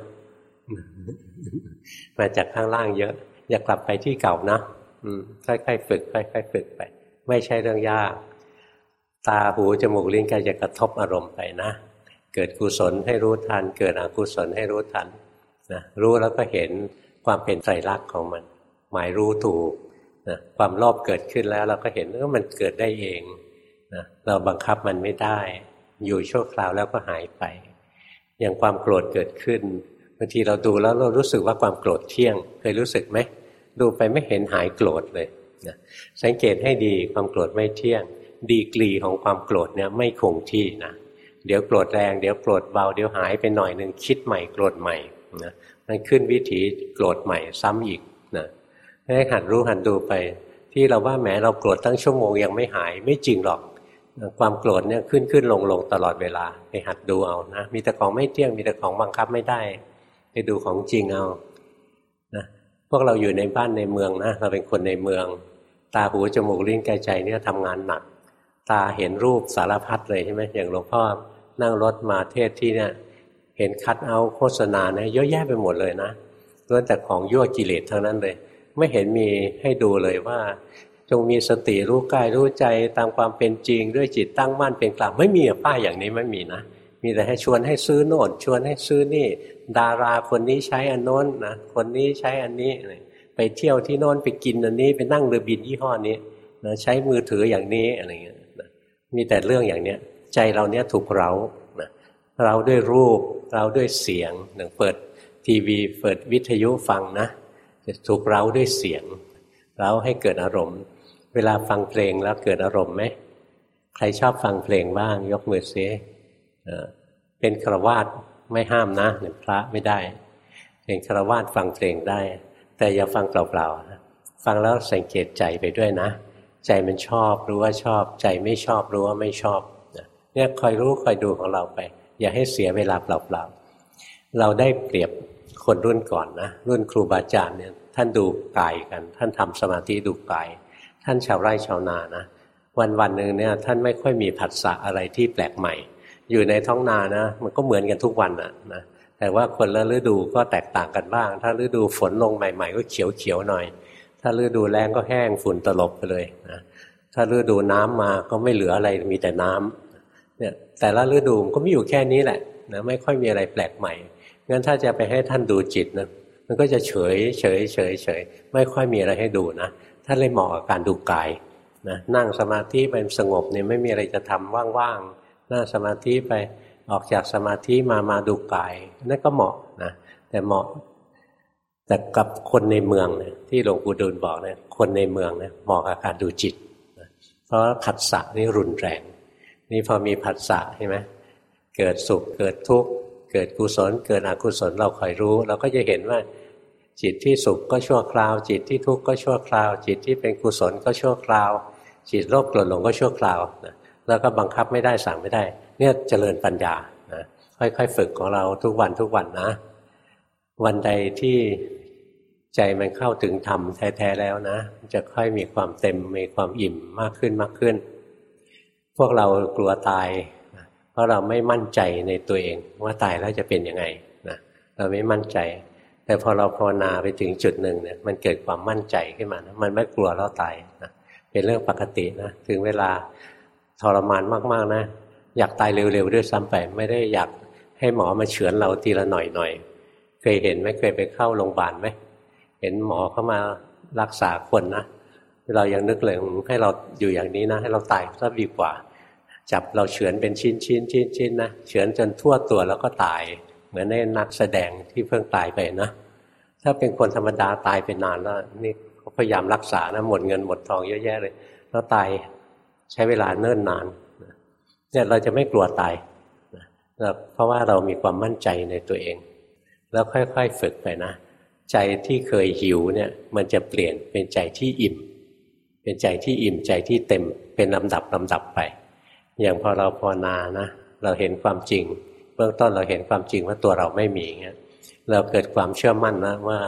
มาจากข้างล่างเยอะ อยากกลับไปที่เก่านะค่อยๆฝึกค่อยๆฝึกไป ไม่ใช่เรื่องยาก ตาหูจมูกลิ้นกายจะกระทบอารมณ์ไปนะ เกิดกุศลให้รู้ทัน เกิดอกุศลให้รู้ทันนะรู้แล้วก็เห็นความเป็นไตรลักษณ์ของมัน หมายรู้ถูก นะความโลภเกิดขึ้นแล้วเราก็เห็นว่ามันเกิดได้เองนะเราบังคับมันไม่ได้ อยู่ชั่วคราวแล้วก็หายไป อย่างความโกรธเกิดขึ้นบางทีเราดูแล้วเรารู้สึกว่าความโกรธเที่ยง เคยรู้สึกไหมดูไปไม่เห็นหายโกรธเลยนะสังเกตให้ดีความโกรธไม่เที่ยง ดีกรีของความโกรธเนี่ยไม่คงที่นะเดี๋ยวโกรธแรงเดี๋ยวโกรธเบาเดี๋ยวหายไปหน่อยหนึ่งคิดใหม่โกรธใหม่นะมันขึ้นวิถีโกรธใหม่ซ้ำอีกนะ ให้หัดรู้หัดดูไป ที่เราว่าแหมเราโกรธตั้งชั่วโมงยังไม่หายไม่จริงหรอก ความโกรธเนี่ยขึ้นขึ้นลงลงตลอดเวลาไปหัดดูเอานะมีแต่ของไม่เที่ยงมีแต่ของบังคับไม่ได้ ไปดูของจริงเอานะพวกเราอยู่ในบ้านในเมืองนะเราเป็นคนในเมือง ตาหูจมูกลิ้นกายใจเนี่ยทำงานหนัก ตาเห็นรูปสารพัดเลยใช่ไหมอย่างหลวงพ่อนั่งรถมาเทศที่เนี่ยเห็นคัดเอาโฆษณาเนี่ยเยอะแยะไปหมดเลยนะล้วนแต่ของยั่วกิเลสทั้งนั้นเลย ไม่เห็นมีให้ดูเลยว่า จงมีสติรู้กายรู้ใจตามความเป็นจริงด้วยจิตตั้งมั่นเป็นกลางไม่มีป้ายอย่างนี้ไม่มีนะมีแต่ให้ชวนให้ซื้อโน่นชวนให้ซื้อนี่ ดาราคนนี้ใช้อันโน้นนะคนนี้ใช้อันนี้ไปเที่ยวที่โน้นไปกินอันนี้ไปนั่งเรือบินยี่ห้อนี้นะใช้มือถืออย่างนี้อะไรเงี้ยนะมีแต่เรื่องอย่างเนี้ยใจเราเนี้ยถูกเรานะเราด้วยรูปเราด้วยเสียงหนึ่งเปิดทีวีเปิดวิทยุฟังนะ ถูกเราด้วยเสียง เราให้เกิดอารมณ์ เวลาฟังเพลงแล้วเกิดอารมณ์ไหมใครชอบฟังเพลงบ้าง ยกมือเสียเป็นครวาสไม่ห้ามนะเป็นพระไม่ได้ เป็นครวาสฟังเพลงได้ แต่อย่าฟังเปล่าๆฟังแล้วสังเกตใจไปด้วยนะ ใจมันชอบรู้ว่าชอบ ใจไม่ชอบรู้ว่าไม่ชอบเนี่ยคอยรู้คอยดูของเราไป อย่าให้เสียเวลาเปล่าๆเราได้เปรียบ คนรุ่นก่อนนะรุ่นครูบาอาจารย์เนี่ยท่านดูกายกัน ท่านทำสมาธิดูกาย ท่านชาวไร่ชาวนานะวันวันหนึ่งเนี่ยท่านไม่ค่อยมีผัสสะอะไรที่แปลกใหม่ อยู่ในท้องนานะ มันก็เหมือนกันทุกวันอะนะแต่ว่าคนละฤดูก็แตกต่างกันบ้าง ถ้าฤดูฝนลงใหม่ๆ ก็เขียวเขียวหน่อย ถ้าฤดูแรงก็แห้งฝุ่นตลบไปเลยนะถ้าฤดูน้ำมาก็ไม่เหลืออะไรมีแต่น้ำเนี่ยแต่ละฤดูมันก็มีอยู่แค่นี้แหละนะไม่ค่อยมีอะไรแปลกใหม่ งั้นถ้าจะไปให้ท่านดูจิตนะมันก็จะเฉยเฉยเฉยเฉยไม่ค่อยมีอะไรให้ดูนะท่านเลยเหมาะกับการดูกายนะนั่งสมาธิไปสงบเนี่ยไม่มีอะไรจะทำว่างๆนั่งสมาธิไปออกจากสมาธิมามาดูกายนั่นก็เหมาะนะแต่เหมาะแต่กับคนในเมืองเนี่ยที่หลวงปู่ดูลบอกเนี่ยคนในเมืองเนี่ยเหมาะกับการดูจิตนะเพราะผัสสะนี่รุนแรง นี่พอมีผัสสะใช่ไหมเกิดสุขเกิดทุกข์ เกิดกุศลเกิดอกุศลเราคอยรู้ เราก็จะเห็นว่า จิตที่สุขก็ชั่วคราว จิตที่ทุกข์ก็ชั่วคราว จิตที่เป็นกุศลก็ชั่วคราว จิตโลภโกรธหลงก็ชั่วคราวนะแล้วก็บังคับไม่ได้สั่งไม่ได้ เนี่ยเจริญปัญญานะค่อยๆฝึกของเราทุกวันทุกวันนะ วันใดที่ใจมันเข้าถึงธรรมแท้ๆแล้วนะจะค่อยมีความเต็มมีความอิ่มมากขึ้นมากขึ้น พวกเรากลัวตาย ราะเราไม่มั่นใจในตัวเอง ว่าตายแล้วจะเป็นยังไงนะเราไม่มั่นใจ แต่พอเราภาวนาไปถึงจุดหนึ่งเนี่ยมันเกิดความมั่นใจขึ้นมานะมันไม่กลัวเราตายนะเป็นเรื่องปกตินะถึงเวลาทรมานมากๆนะอยากตายเร็วๆด้วยซ้ำไปไม่ได้อยากให้หมอมาเฉือนเราทีละหน่อยๆเคยเห็นไหมเคยไปเข้าโรงพยาบาลไหมเห็นหมอเข้ามารักษาคนนะเรายังนึกเลยให้เราอยู่อย่างนี้นะ ให้เราตายซะดีกว่า จับเราเฉือนเป็นชิ้นชิ้นชิ้นชิ้นนะเฉือนจนทั่วตัวแล้วก็ตาย เหมือนในนักแสดงที่เพิ่งตายไปนะถ้าเป็นคนธรรมดาตายไปนานแล้วนี่เขาพยายามรักษานะหมดเงินหมดทองเยอะแยะเลย แล้วตายใช้เวลาเนิ่นนานเนี่ยเราจะไม่กลัวตายเพราะว่าเรามีความมั่นใจในตัวเอง แล้วค่อยๆฝึกไปนะใจที่เคยหิวเนี่ยมันจะเปลี่ยนเป็นใจที่อิ่ม เป็นใจที่อิ่มใจที่เต็มเป็นลำดับลำดับไป อย่างพอเราภาวนานะเราเห็นความจริง เบื้องต้นเราเห็นความจริงว่าตัวเราไม่มีเงี้ยเราเกิดความเชื่อมั่นนะว่า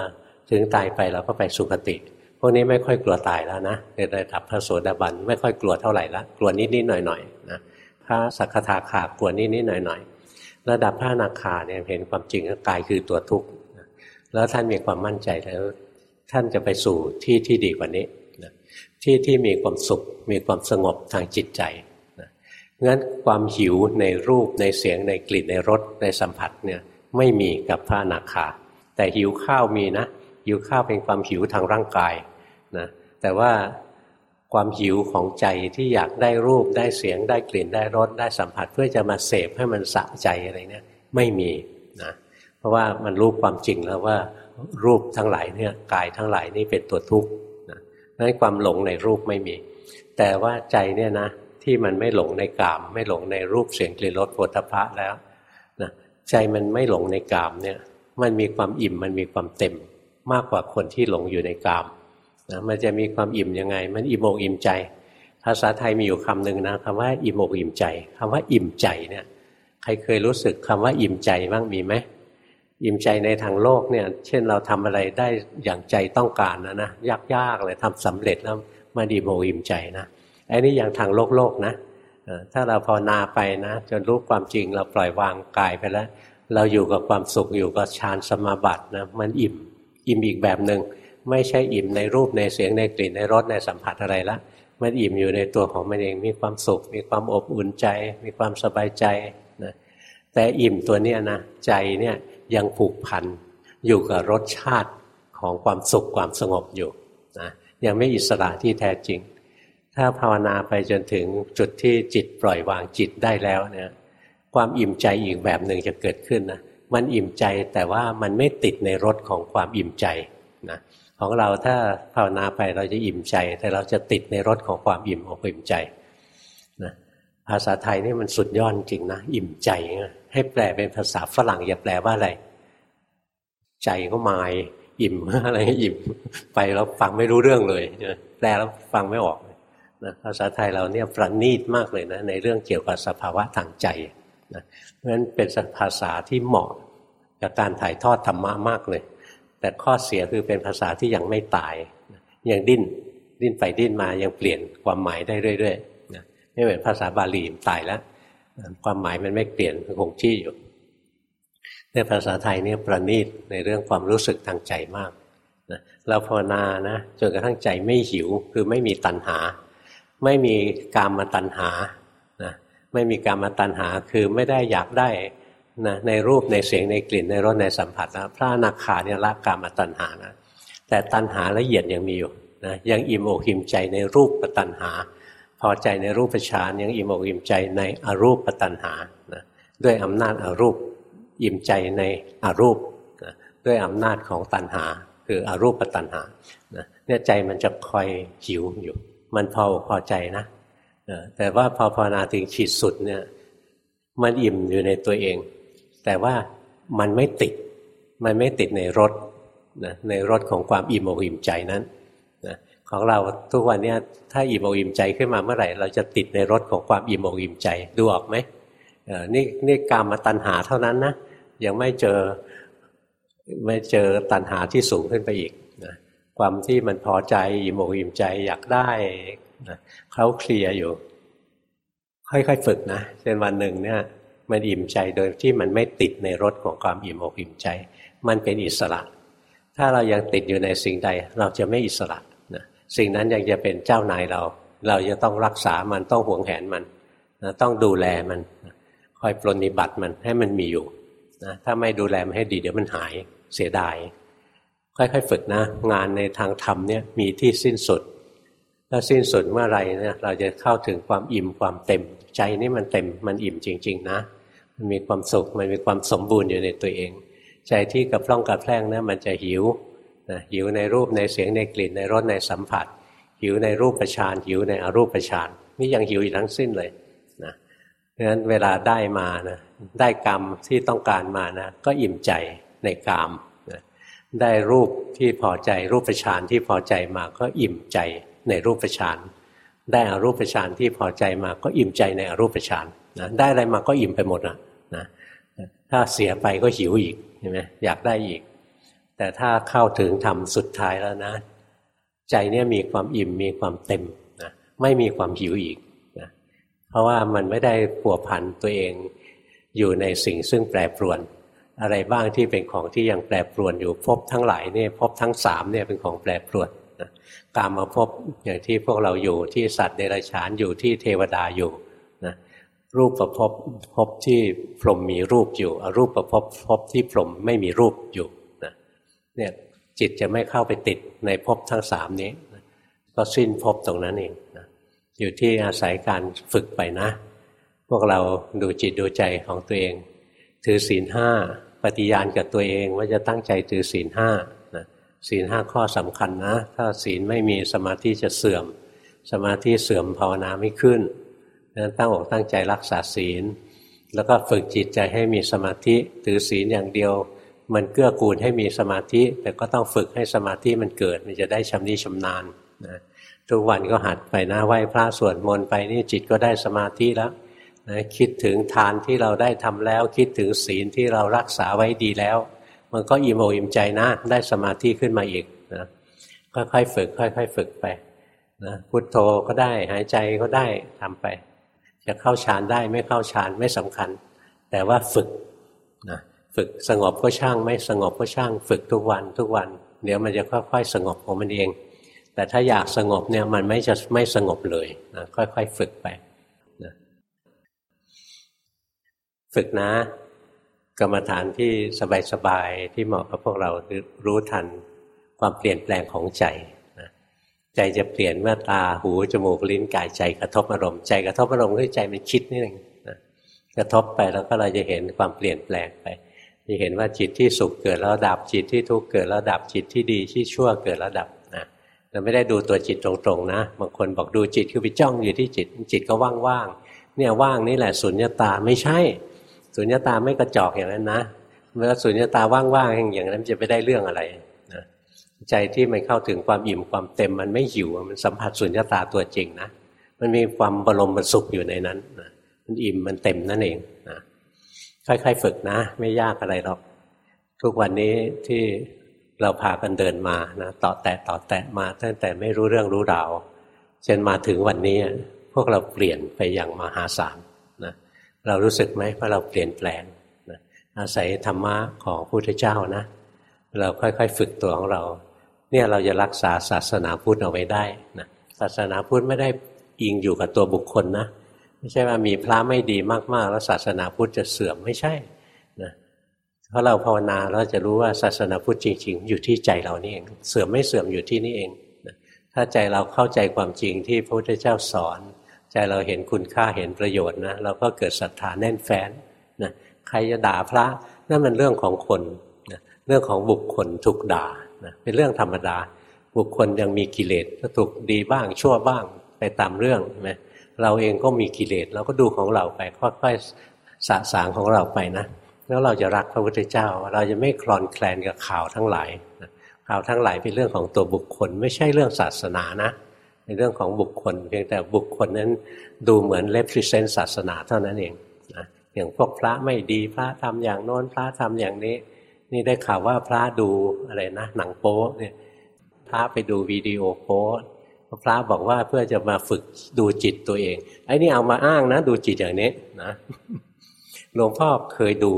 ถึงตายไปเราก็ไปสุคติ พวกนี้ไม่ค่อยกลัวตายแล้วนะในระดับพระโสดาบันไม่ค่อยกลัวเท่าไหร่ละกลัวนิดนิดหน่อยหน่อยนะพระสักทาขากลัวนิดนิดหน่อยหน่อยระดับพระนาคาเนี่ยเห็นความจริงว่ากายคือตัวทุกข์แล้วท่านมีความมั่นใจแล้ว ท่านจะไปสู่ที่ที่ดีกว่านี้ที่ที่มีความสุขมีความสงบทางจิตใจ งั้นความหิวในรูปในเสียงในกลิ่นในรสในสัมผัสเนี่ยไม่มีกับพระอนาคาแต่หิวข้าวมีนะ หิวข้าวเป็นความหิวทางร่างกายนะแต่ว่าความหิวของใจที่อยากได้รูปได้เสียงได้กลิ่นได้รสได้สัมผัสเพื่อจะมาเสพให้มันสะใจอะไรเนี่ยไม่มีนะเพราะว่ามันรู้ความจริงแล้วว่ารูปทั้งหลายเนี่ยกายทั้งหลายนี่เป็นตัวทุกข์นะนั้นความหลงในรูปไม่มี แต่ว่าใจเนี่ยนะ ที่มันไม่หลงในกาม ไม่หลงในรูปเสียงกลิ่นรสโผฏฐะแล้วนะใจมันไม่หลงในกามเนี่ยมันมีความอิ่มมันมีความเต็มมากกว่าคนที่หลงอยู่ในกามนะมันจะมีความอิ่มยังไง มันอิ่มอกอิ่มใจ ภาษาไทยมีอยู่คำหนึ่งนะคำว่าอิ่มอกอิ่มใจคำว่าอิ่มใจเนี่ยใครเคยรู้สึกคำว่าอิ่มใจบ้างมีไหมอิ่มใจในทางโลกเนี่ย เช่นเราทำอะไรได้อย่างใจต้องการนะนะยากๆเลยทำสำเร็จแล้วมาดีโมอิ่มใจนะ ไอ้นี่อย่างทางโลกโลกนะถ้าเราภาวนาไปนะจนรู้ความจริงเราปล่อยวางกายไปแล้ว เราอยู่กับความสุขอยู่กับฌานสมาบัตินะมันอิ่มอิ่มอีกแบบหนึ่งไม่ใช่อิ่มในรูปในเสียงในกลิ่นในรสในสัมผัสอะไรละมันอิ่มอยู่ในตัวของมันเองมีความสุข มีความอบอุ่นใจ มีความสบายใจนะแต่อิ่มตัวเนี้ยนะใจเนี่ยยังผูกพันอยู่กับรสชาติของความสุขความสงบอยู่นะยังไม่อิสระที่แท้จริง ถ้าภาวนาไปจนถึงจุดที่จิตปล่อยวางจิตได้แล้วเนี่ยความอิ่มใจอีกแบบหนึ่งจะเกิดขึ้นนะมันอิ่มใจแต่ว่ามันไม่ติดในรสของความอิ่มใจนะของเราถ้าภาวนาไปเราจะอิ่มใจ แต่เราจะติดในรสของความอิ่มอกอิ่มใจนะภาษาไทยนี่มันสุดยอดจริงนะอิ่มใจ ให้แปลเป็นภาษาฝรั่งอย่าแปลว่าอะไร ใจก็มาย อิ่มอะไรอิ่ม ไปแล้วฟังไม่รู้เรื่องเลยแปลแล้วฟังไม่ออก นะภาษาไทยเราเนี่ยประณีตมากเลยนะในเรื่องเกี่ยวกับสภาวะทางใจนะเพราะฉะนั้นเป็นภาษาที่เหมาะกับการถ่ายทอดธรรมะมากเลย แต่ข้อเสียคือเป็นภาษาที่ยังไม่ตายยังดิ้นดิ้นไปดิ้นมายังเปลี่ยนความหมายได้เรื่อยๆนะไม่เหมือนภาษาบาลีตายแล้วความหมายมันไม่เปลี่ยนคงที่อยู่ในภาษาไทยเนี่ยประณีตในเรื่องความรู้สึกทางใจมากนะเราภาวนานะจนกระทั่งใจไม่หิวคือไม่มีตัณหา ไม่มีกามมาตัณหานะไม่มีกามตัณหาคือไม่ได้อยากได้นะในรูปในเสียงในกลิ่นในรสในสัมผัสนะพระนาคาเนี่ยละกามตัณหานะแต่ตัณหาละเอียดยังมีอยู่นะยังอิ่มอกอิ่มใจในรูปตัณหา พอใจในรูปฌานยังอิ่มอกอิ่มใจในอรูปตัณหานะด้วยอำนาจอรูปอิ่มใจในอรูปนะด้วยอำนาจของตัณหา คืออรูปตัณหานะเนี่ยใจมันจะคอยหิวอยู่ มันพอพอใจนะแต่ว่าพอภาวนาถึงขีดสุดเนี่ย มันอิ่มอยู่ในตัวเอง แต่ว่ามันไม่ติด มันไม่ติดในรถนะในรถของความอิ่มอกอิ่มใจนั้นนะของเราทุกวันนี้ถ้าอิ่มอกอิ่มใจขึ้นมาเมื่อไหร่ เราจะติดในรถของความอิ่มอกอิ่มใจดูออกไหมนี่นี่กามาตัณหาเท่านั้นนะยังไม่เจอไม่เจอตัณหาที่สูงขึ้นไปอีก ความที่มันพอใจอิ่มอกอิ่มใจอยากได้นะเขาเคลียร์อยู่ ค่อยๆฝึกนะเช่นวันหนึ่งเนี่ยมันอิ่มใจโดยที่มันไม่ติดในรถของความอิ่มอกอิ่มใจ มันเป็นอิสระ ถ้าเรายังติดอยู่ในสิ่งใด เราจะไม่อิสระนะสิ่งนั้นยังจะเป็นเจ้านายเรา เราจะต้องรักษามันต้องห่วงแหนมันนะต้องดูแลมันคอยปรนิบัติมันให้มันมีอยู่นะถ้าไม่ดูแลมันให้ดีเดี๋ยวมันหายเสียดาย ค่อยๆฝึกนะ งานในทางธรรมเนี่ยมีที่สิ้นสุด ถ้าสิ้นสุดเมื่อไรเนี่ยเราจะเข้าถึงความอิ่มความเต็ม ใจนี่มันเต็มมันอิ่มจริง ๆ นะ มันมีความสุขมันมีความสมบูรณ์อยู่ในตัวเอง ใจที่กระพร่องกระแพร่งนะมันจะหิวนะหิวในรูปในเสียงในกลิ่นในรสในสัมผัส หิวในรูปประชานหิวในอรูปประชานนี่ยังหิวอีกทั้งสิ้นเลยนะเพราะฉะนั้นเวลาได้มานะได้กรรมที่ต้องการมานะก็อิ่มใจในกาม ได้รูปที่พอใจรูปประชานที่พอใจมาก็อิ่มใจในรูปฌานได้อารูปฌานที่พอใจมาก็อิ่มใจในอรูปฌานนะได้อะไรมาก็อิ่มไปหมดนะนะถ้าเสียไปก็หิวอีกเห็นไหมอยากได้อีก แต่ถ้าเข้าถึงธรรมสุดท้ายแล้วนะ ใจเนี่ยมีความอิ่มมีความเต็มนะไม่มีความหิวอีกนะเพราะว่ามันไม่ได้ผัวพันตัวเองอยู่ในสิ่งซึ่งแปรปรวน อะไรบ้างที่เป็นของที่ยังแปรปรวนอยู่พบทั้งหลายเนี่ยพบทั้งสามเนี่ยเป็นของแปรปรวนกามมาพบอย่างที่พวกเราอยู่ที่สัตว์เดรัจฉานอยู่ที่เทวดาอยู่นะรูปประพบพบที่พรหมมีรูปอยู่อรูปประพบพบที่พรหมไม่มีรูปอยู่นะเนี่ยจิตจะไม่เข้าไปติดในภพทั้งสามนี้นะก็สิ้นภพตรงนั้นเองนะอยู่ที่อาศัยการฝึกไปนะ พวกเราดูจิตดูใจของตัวเอง ถือศีลห้า ปฏิญาณกับตัวเองว่าจะตั้งใจถือศีลห้านะศีลห้าข้อสำคัญนะ ถ้าศีลไม่มีสมาธิจะเสื่อม สมาธิเสื่อมภาวนาไม่ขึ้นดังนั้นตั้งอกตั้งใจรักษาศีล แล้วก็ฝึกจิตใจให้มีสมาธิถือศีลอย่างเดียว มันเกื้อกูลให้มีสมาธิ แต่ก็ต้องฝึกให้สมาธิมันเกิด มันจะได้ชำนิชำนาญนะทุกวันก็หัดไปนะไหว้พระสวดมนต์ไปนี่จิตก็ได้สมาธิแล้ว นะคิดถึงทานที่เราได้ทำแล้ว คิดถึงศีลที่เรารักษาไว้ดีแล้ว มันก็อิ่มอกอิ่มใจนะ ได้สมาธิขึ้นมาอีกนะค่อยๆฝึก ค่อย ๆ ฝึกไปนะพุทโธก็ได้หายใจก็ได้ทำไป จะเข้าฌานได้ไม่เข้าฌานไม่สำคัญ แต่ว่าฝึกนะฝึกสงบก็ช่าง ไม่สงบก็ช่าง ฝึกทุกวันทุกวัน เดี๋ยวมันจะค่อย ๆ สงบของมันเอง แต่ถ้าอยากสงบเนี่ยมันไม่จะไม่สงบเลยนะค่อย ๆ ฝึกไป ฝึกนะ กรรมฐานที่สบายๆที่เหมาะกับพวกเราคือรู้ทันความเปลี่ยนแปลงของใจใจจะเปลี่ยนเมื่อตาหูจมูกลิ้นกายใจกระทบอารมณ์ใจกระทบอารมณ์ก็ใจมันคิดนี่เองกระทบไปแล้วก็เราจะเห็นความเปลี่ยนแปลงไปจะเห็นว่าจิตที่สุขเกิดแล้วดับจิตที่ทุกข์เกิดแล้วดับจิตที่ดีที่ชั่วเกิดแล้วดับนะเราไม่ได้ดูตัวจิตตรงๆนะบางคนบอกดูจิตคือไปจ้องอยู่ที่จิตจิตก็ว่างๆเนี่ยว่างนี่แหละสุญญตาไม่ใช่ สุญญตาไม่กระจอกอย่างนั้นนะเมื่อสุญญตาว่างๆอย่างนั้นจะไปได้เรื่องอะไรนะใจที่มันเข้าถึงความอิ่มความเต็มมันไม่หิวมันสัมผัสสุญญตาตัวจริงนะมันมีความบรมมันสุขอยู่ในนั้นนะมันอิ่มมันเต็มนั่นเองนะค่อยๆฝึกนะ ไม่ยากอะไรหรอก ทุกวันนี้ที่เราพากันเดินมานะต่อแตะต่อแตะมาตั้งแต่ไม่รู้เรื่องรู้ราวจนมาถึงวันนี้พวกเราเปลี่ยนไปอย่างมหาศาล เรารู้สึกไหมว่าเราเปลี่ยนแปลงนะอาศัยธรรมะของพุทธเจ้านะ เราค่อยๆฝึกตัวของเรา เนี่ยเราจะรักษาศาสนาพุทธเอาไว้ได้นะศาสนาพุทธไม่ได้อิงอยู่กับตัวบุคคลนะ ไม่ใช่ว่ามีพระไม่ดีมากๆ แล้วศาสนาพุทธจะเสื่อมไม่ใช่นะเพราะเราภาวนาเราจะรู้ว่าศาสนาพุทธจริง ๆ อยู่ที่ใจเรานี่เองเสื่อมไม่เสื่อมอยู่ที่นี่เองนะถ้าใจเราเข้าใจความจริงที่พระพุทธเจ้าสอน ใจเราเห็นคุณค่าเห็นประโยชน์นะเราก็เกิดศรัทธาแน่นแฟ้นนะใครจะด่าพระนั่นมันเรื่องของคนนะเรื่องของบุคคลถูกด่านะเป็นเรื่องธรรมดา บุคคลยังมีกิเลสก็ถูกดีบ้างชั่วบ้างไปตามเรื่องนะเราเองก็มีกิเลสเราก็ดูของเราไปค่อยๆสะสางของเราไปนะแล้วเราจะรักพระพุทธเจ้า เราจะไม่คลอนแคลนกับข่าวทั้งหลายข่าวทั้งหลายเป็นเรื่องของตัวบุคคล ไม่ใช่เรื่องศาสนานะ ในเรื่องของบุคคล เพียงแต่บุคคลนั้นดูเหมือนเลฟริเซนศาสนาเท่านั้นเองนะอย่างพวกพระไม่ดีพระทำอย่างโน้นพระทำอย่างนี้ นี่ได้ข่าวว่าพระดูอะไรนะหนังโป๊เนี่ยพระไปดูวิดีโอโป๊พระบอกว่าเพื่อจะมาฝึกดูจิตตัวเอง ไอ้นี่เอามาอ้างนะ ดูจิตอย่างนี้นะหลวงพ่อเคยดู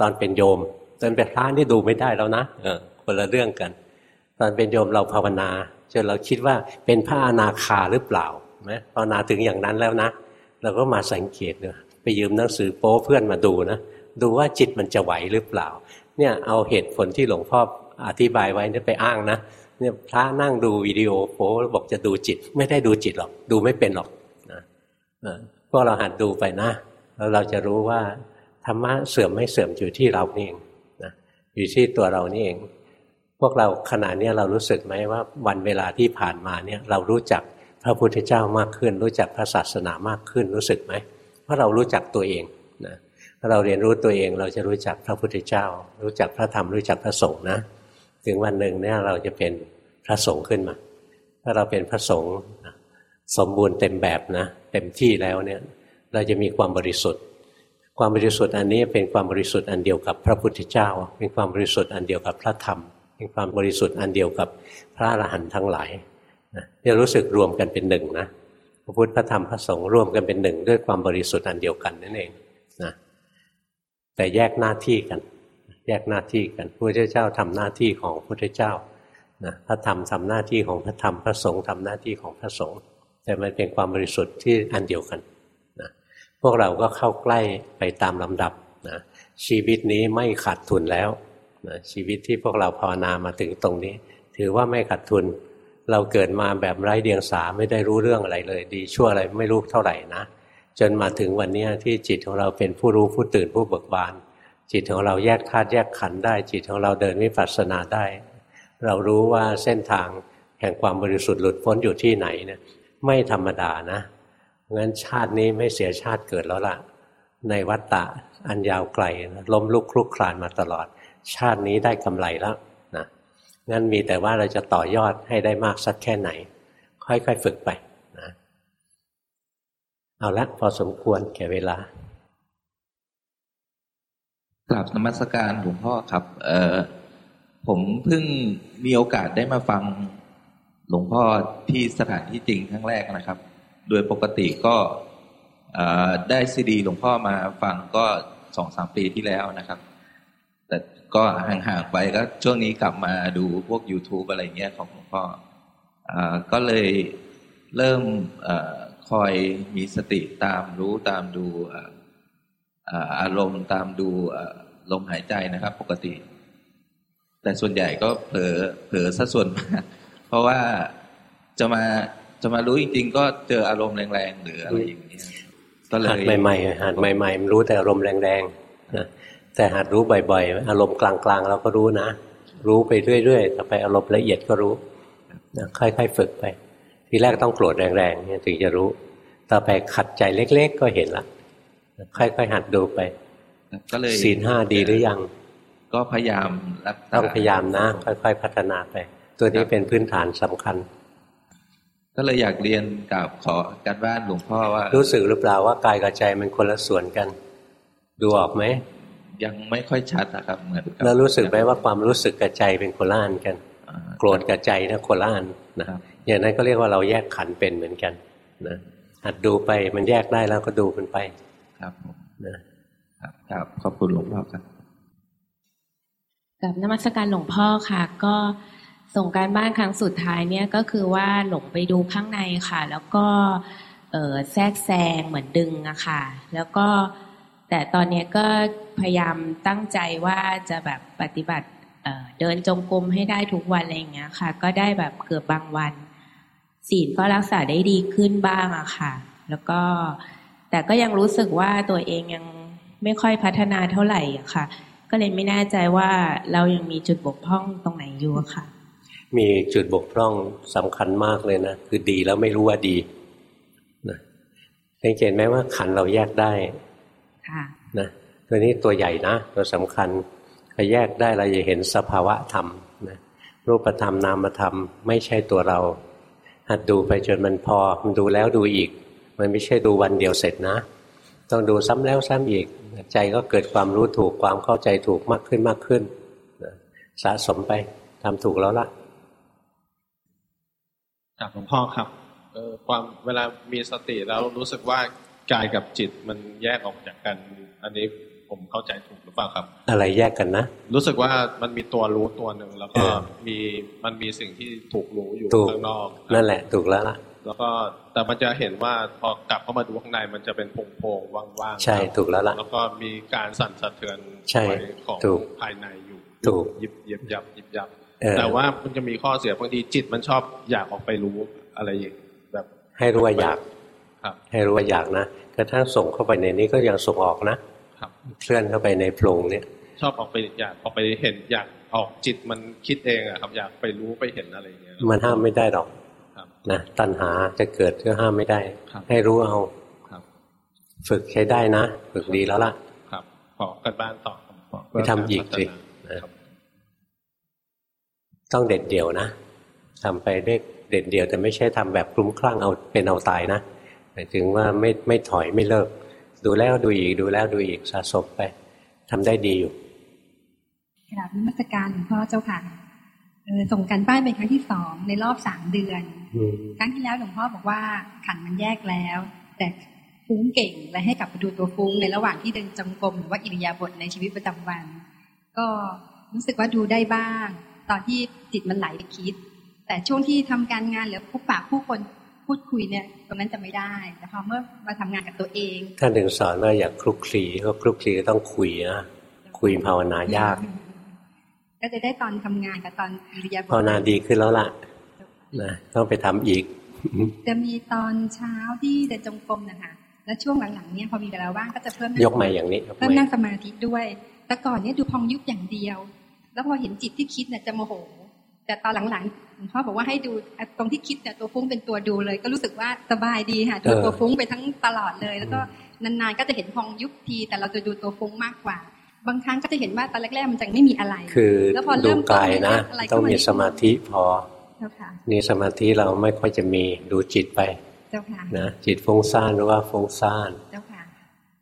ตอนเป็นโยมตอนเป็นพระนี่ดูไม่ได้แล้วนะเออคนละเรื่องกัน ตอนเป็นโยมเราภาวนา จนเราคิดว่าเป็นพระอนาคาหรือเปล่าไหมภาวนาถึงอย่างนั้นแล้วนะ เราก็มาสังเกตเลยไปยืมหนังสือโป๊เพื่อนมาดูนะดูว่าจิตมันจะไหวหรือเปล่า เนี่ยเอาเหตุผลที่หลวงพ่ออธิบายไว้นี่ไปอ้างนะเนี่ยพระนั่งดูวิดีโอโป๊บอกจะดูจิต ไม่ได้ดูจิตหรอก ดูไม่เป็นหรอกนะพวกเราหัดดูไปนะแล้วเราจะรู้ว่าธรรมะเสื่อมไม่เสื่อมอยู่ที่เรานี่เองนะอยู่ที่ตัวเรานี่เอง วกเราขณะนี้เรารู้สึกไหมว่าวันเวลาที่ผ่านมาเนี่ยเรารู้จักพระพุทธเจ้ามากขึ้น รู้จักพระศาสนามากขึ้นรู้สึกไหมเพราะเรารู้จักตัวเองนะถ้าเราเรียนรู้ตัวเองเราจะรู้จักพระพุทธเจ้า รู้จักพระธรรมรู้จักพระสงฆ์นะถึงวันหนึ่งเนี่ยเราจะเป็นพระสงฆ์ขึ้นมา ถ้าเราเป็นพระสงฆ์สมบูรณ์เต็มแบบนะเต็มที่แล้วเนี่ยเราจะมีความบริสุทธิ์ ความบริสุทธิ์อันนี้เป็นความบริสุทธิ์อันเดียวกับพระพุทธเจ้า เป็นความบริสุทธิ์อันเดียวกับพระธรรม เป็นความบริสุทธิ์อันเดียวกับพระอรหันต์ทั้งหลายจะรู้สึกรวมกันเป็นหนึ่งนะพระพุทธพระธรรมพระสงฆ์รวมกันเป็นหนึ่ง ด้วยความบริสุทธิ์อันเดียวกันนั่นเองนะแต่แยกหน้าที่กัน แยกหน้าที่กันพระพุทธเจ้าทำหน้าที่ของพระเจ้านะพระธรรมทำหน้าที่ของพระธรรมพระสงฆ์ทำหน้าที่ของพระสงฆ์แต่มันเป็นความบริสุทธิ์ที่อันเดียวกันนะพวกเราก็เข้าใกล้ไปตามลำดับนะชีวิตนี้ไม่ขาดทุนแล้ว นะชีวิตที่พวกเราภาวนามาถึงตรงนี้ ถือว่าไม่ขาดทุน เราเกิดมาแบบไร้เดียงสาไม่ได้รู้เรื่องอะไรเลย ดีชั่วอะไรไม่รู้เท่าไหร่นะจนมาถึงวันนี้ที่จิตของเราเป็นผู้รู้ผู้ตื่นผู้เบิกบาน จิตของเราแยกธาตุแยกขันธ์ได้ จิตของเราเดินวิปัสสนาได้ เรารู้ว่าเส้นทางแห่งความบริสุทธิ์หลุดพ้นอยู่ที่ไหนเนี่ยไม่ธรรมดานะงั้นชาตินี้ไม่เสียชาติเกิดแล้วล่ะ ในวัฏฏะอันยาวไกลล้มลุกคลุกคลานมาตลอด ชาตินี้ได้กำไรแล้วนะงั้นมีแต่ว่าเราจะต่อยอดให้ได้มากสักแค่ไหน ค่อยๆฝึกไปนะเอาละพอสมควรแก่เวลากราบนมัสการหลวงพ่อครับ เออผมเพิ่งมีโอกาสได้มาฟังหลวงพ่อที่สถานที่จริงครั้งแรกนะครับ โดยปกติก็ได้ซีดีหลวงพ่อมาฟังก็สองสามปีที่แล้วนะครับ แต่ ก็ห่างๆไปก็ช่วงนี้กลับมาดูพวก YouTube อะไรเงี้ยของหลวงพ่อก็เลยเริ่มอคอยมีสติตามรู้ตามดูอารมณ์ตามดูลมหายใจนะครับ ปกติ แต่ส่วนใหญ่ก็เผลอเผลอสัดส่วนมากเพราะว่าจะมาจะมารู้จริงๆ ก็เจออารมณ์แรงๆหรืออะไรอย่างนี้ก็เลยหัดใหม่ๆหัดใหม่ๆมันรู้แต่อารมณ์แรงๆนะ แต่หัดรู้บ่อยๆ อารมณ์กลางๆ เราก็รู้นะ รู้ไปเรื่อยๆ ต่อไปอารมณ์ละเอียดก็รู้นะค่อยๆ ฝึกไป ทีแรกต้องโกรธแรงๆเนี่ยถึงจะรู้ ต่อไปขัดใจเล็กๆ ก็เห็นละ ค่อยๆ หัดดูไป ก็เลยศีลห้าดีหรือยัง ก็พยายามต้องพยายามนะ ค่อยๆ พัฒนาไป ตัวนี้เป็นพื้นฐานสำคัญ ก็เลยอยากเรียนกับขอการบ้านหลวงพ่อว่า รู้สึกหรือเปล่าว่ากายกับใจมันคนละส่วนกัน ดูออกไหม ยังไม่ค่อยชัดนะครับเหมือนแล้วรู้สึกไหมว่าความรู้สึกกับใจเป็นคนละอันกัน โกรธกับใจนะคนละอันนะอย่างนั้นก็เรียกว่าเราแยกขันเป็นเหมือนกันนะหัดดูไปมันแยกได้แล้วก็ดูมันไป ครับผมนะครับครับขอบคุณหลวงพ่อครับกับนมัสการหลวงพ่อค่ะ ก็ส่งการบ้านครั้งสุดท้ายเนี่ยก็คือว่าหลงไปดูข้างในค่ะ แล้วก็แทรกแซงเหมือนดึงอะค่ะ แล้วก็ แต่ตอนนี้ก็พยายามตั้งใจว่าจะแบบปฏิบัติเดินจงกรมให้ได้ทุกวันอะไรอย่างเงี้ยค่ะ ก็ได้แบบเกือบบางวัน ศีลก็รักษาได้ดีขึ้นบ้างอะค่ะ แล้วก็แต่ก็ยังรู้สึกว่าตัวเองยังไม่ค่อยพัฒนาเท่าไหร่อะค่ะ ก็เลยไม่แน่ใจว่าเรายังมีจุดบกพร่องตรงไหนอยู่ค่ะ มีจุดบกพร่องสำคัญมากเลยนะคือดีแล้วไม่รู้ว่าดีนะสังเกตไหมว่าขันเราแยกได้ นะตัวนี้ตัวใหญ่นะ ตัวสำคัญพอแยกได้เราจะเห็นสภาวะธรรมนะรูปธรรมนามธรรม ไม่ใช่ตัวเรา หัดดูไปจนมันพอมันดูแล้วดูอีก มันไม่ใช่ดูวันเดียวเสร็จนะ ต้องดูซ้ำแล้วซ้ำอีก ใจก็เกิดความรู้ถูกความเข้าใจถูกมากขึ้นมากขึ้นสะสมไปทำถูกแล้วล่ะจากหลวงพ่อครับ เออความเวลามีสติแล้วรู้สึกว่า กายกับจิตมันแยกออกจากกัน อันนี้ผมเข้าใจถูกหรือเปล่าครับ อะไรแยกกันนะ รู้สึกว่ามันมีตัวรู้ตัวหนึ่งแล้วก็มีมันมีสิ่งที่ถูกรู้อยู่ข้างนอกนั่นแหละถูกแล้วล่ะ แล้วก็แต่มันจะเห็นว่าพอกลับเข้ามาดูข้างในมันจะเป็นโพงๆว่างๆใช่ถูกแล้วล่ะแล้วก็มีการสั่นสะเทือนของภายในอยู่ถูกยิบยิบยับยิบยับแต่ว่ามันจะมีข้อเสียบางทีจิตมันชอบอยากออกไปรู้อะไรอย่างแบบให้รู้ว่าอยากครับ ให้รู้ว่าอยากนะกระทั่งส่งเข้าไปในนี้ก็ยังส่งออกนะครับเคลื่อนเข้าไปในโพรงเนี่ย ชอบออกไปอยากออกไปเห็นอยากออกจิตมันคิดเองอะครับอยากไปรู้ไปเห็นอะไรอย่างเงี้ยมันห้ามไม่ได้หรอกนะตัณหาจะเกิดก็ห้ามไม่ได้ ให้รู้เอาฝึกใช้ได้นะ ฝึกดีแล้วล่ะ ครับขอกันบ้านต่อไปทำอีกสิต้องเด็ดเดี่ยวนะทำไปเด็กเด็ดเดี่ยวแต่ไม่ใช่ทำแบบคลุ้มคลั่งเอาเป็นเอาตายนะ หมายถึงว่าไม่ไม่ถอยไม่เลิก ดูแล้วดูอีกดูแล้วดูอีกสะสมไปทำได้ดีอยู่กราบนมัสการหลวงพ่อเจ้าค่ะส่งกันบ้านเป็นครั้งที่สองในรอบสามเดือนครั้งที่แล้วหลวงพ่อบอกว่าขันมันแยกแล้ว แต่ฟุ้งเก่งและให้กลับไปดูตัวฟุ้งในระหว่างที่เดินจงกรมหรือว่าอิริยาบถในชีวิตประจำวัน ก็รู้สึกว่าดูได้บ้าง ตอนที่จิตมันไหลไปคิด แต่ช่วงที่ทำการงานหรือพบปะผู้คน พูดคุยเนี่ยตรงนั้นจะไม่ได้แต่พอเมื่อมาทำงานกับตัวเองท่านถึงสอนว่าอยากคลุกคลีก็คลุกคลีต้องคุยนะคุยภาวนายาก ก็จะได้ตอนทำงานกับตอนอิริยาบถภาวนาดีขึ้นแล้วล่ะนะต้องไปทำอีก จะมีตอนเช้าที่เดินจงกรมนะคะแล้วช่วงหลังๆเนี่ยพอมีเวลาว่างก็จะเพิ่มยกมาอย่างนี้เพิ่มนั่งสมาธิด้วย แต่ก่อนเนี่ยดูพองยุบอย่างเดียว แล้วพอเห็นจิตที่คิดเนี่ยจะโมโห แต่ตอนหลังๆหลวงพ่อบอกว่าให้ดูตรงที่คิดแต่ตัวฟุ้งเป็นตัวดูเลย ก็รู้สึกว่าสบายดีค่ะดูตัวฟุ้งไปทั้งตลอดเลย แล้วก็นานๆก็จะเห็นพองยุบที แต่เราจะดูตัวฟุ้งมากกว่า บางครั้งก็จะเห็นว่าตอนแรกๆมันจะไม่มีอะไร คือดูกายนะต้องมีสมาธิพอนี่สมาธิเราไม่ค่อยจะมีดูจิตไปนะจิตฟุ้งซ่านหรือว่าฟุ้งซ่าน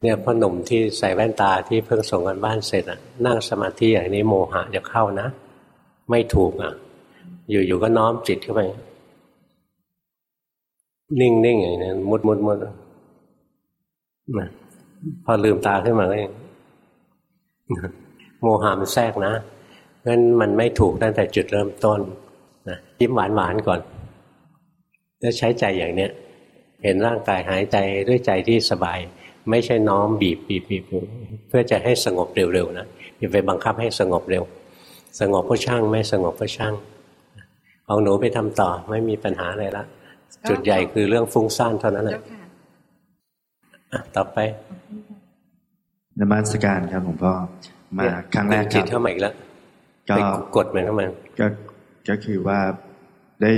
เนี่ยพ่อหนุ่มที่ใส่แว่นตาที่เพิ่งส่งกันบ้านเสร็จอะนั่งสมาธิอย่างนี้โมหะจะเข้านะ ไม่ถูกอะ อยู่ๆก็น้อมจิตเข้าไป นิ่งๆอย่างนี้มุดมุดมุดนะพอลืมตาขึ้นมาก็ยังโมหะมันแทรกนะงั้นมันไม่ถูกตั้งแต่จุดเริ่มต้นนะยิ้มหวานหวานก่อน แล้วใช้ใจอย่างเนี้ยเห็นร่างกายหายใจด้วยใจที่สบาย ไม่ใช่น้อมบีบบีบบีบเพื่อจะให้สงบเร็วๆนะอย่าไปบังคับให้สงบเร็ว สงบก็ช่างไม่สงบก็ช่าง เอาหนูไปทำต่อไม่มีปัญหาอะไรละจุดใหญ่คือเรื่องฟุ้งซ่านเท่านั้นแหละต่อไปนมัสการครับหลวงพ่อมาครั้งแรกจิตเข้ามาอีกแล้วก็กดมันเข้ามาก็ก็คือว่าได้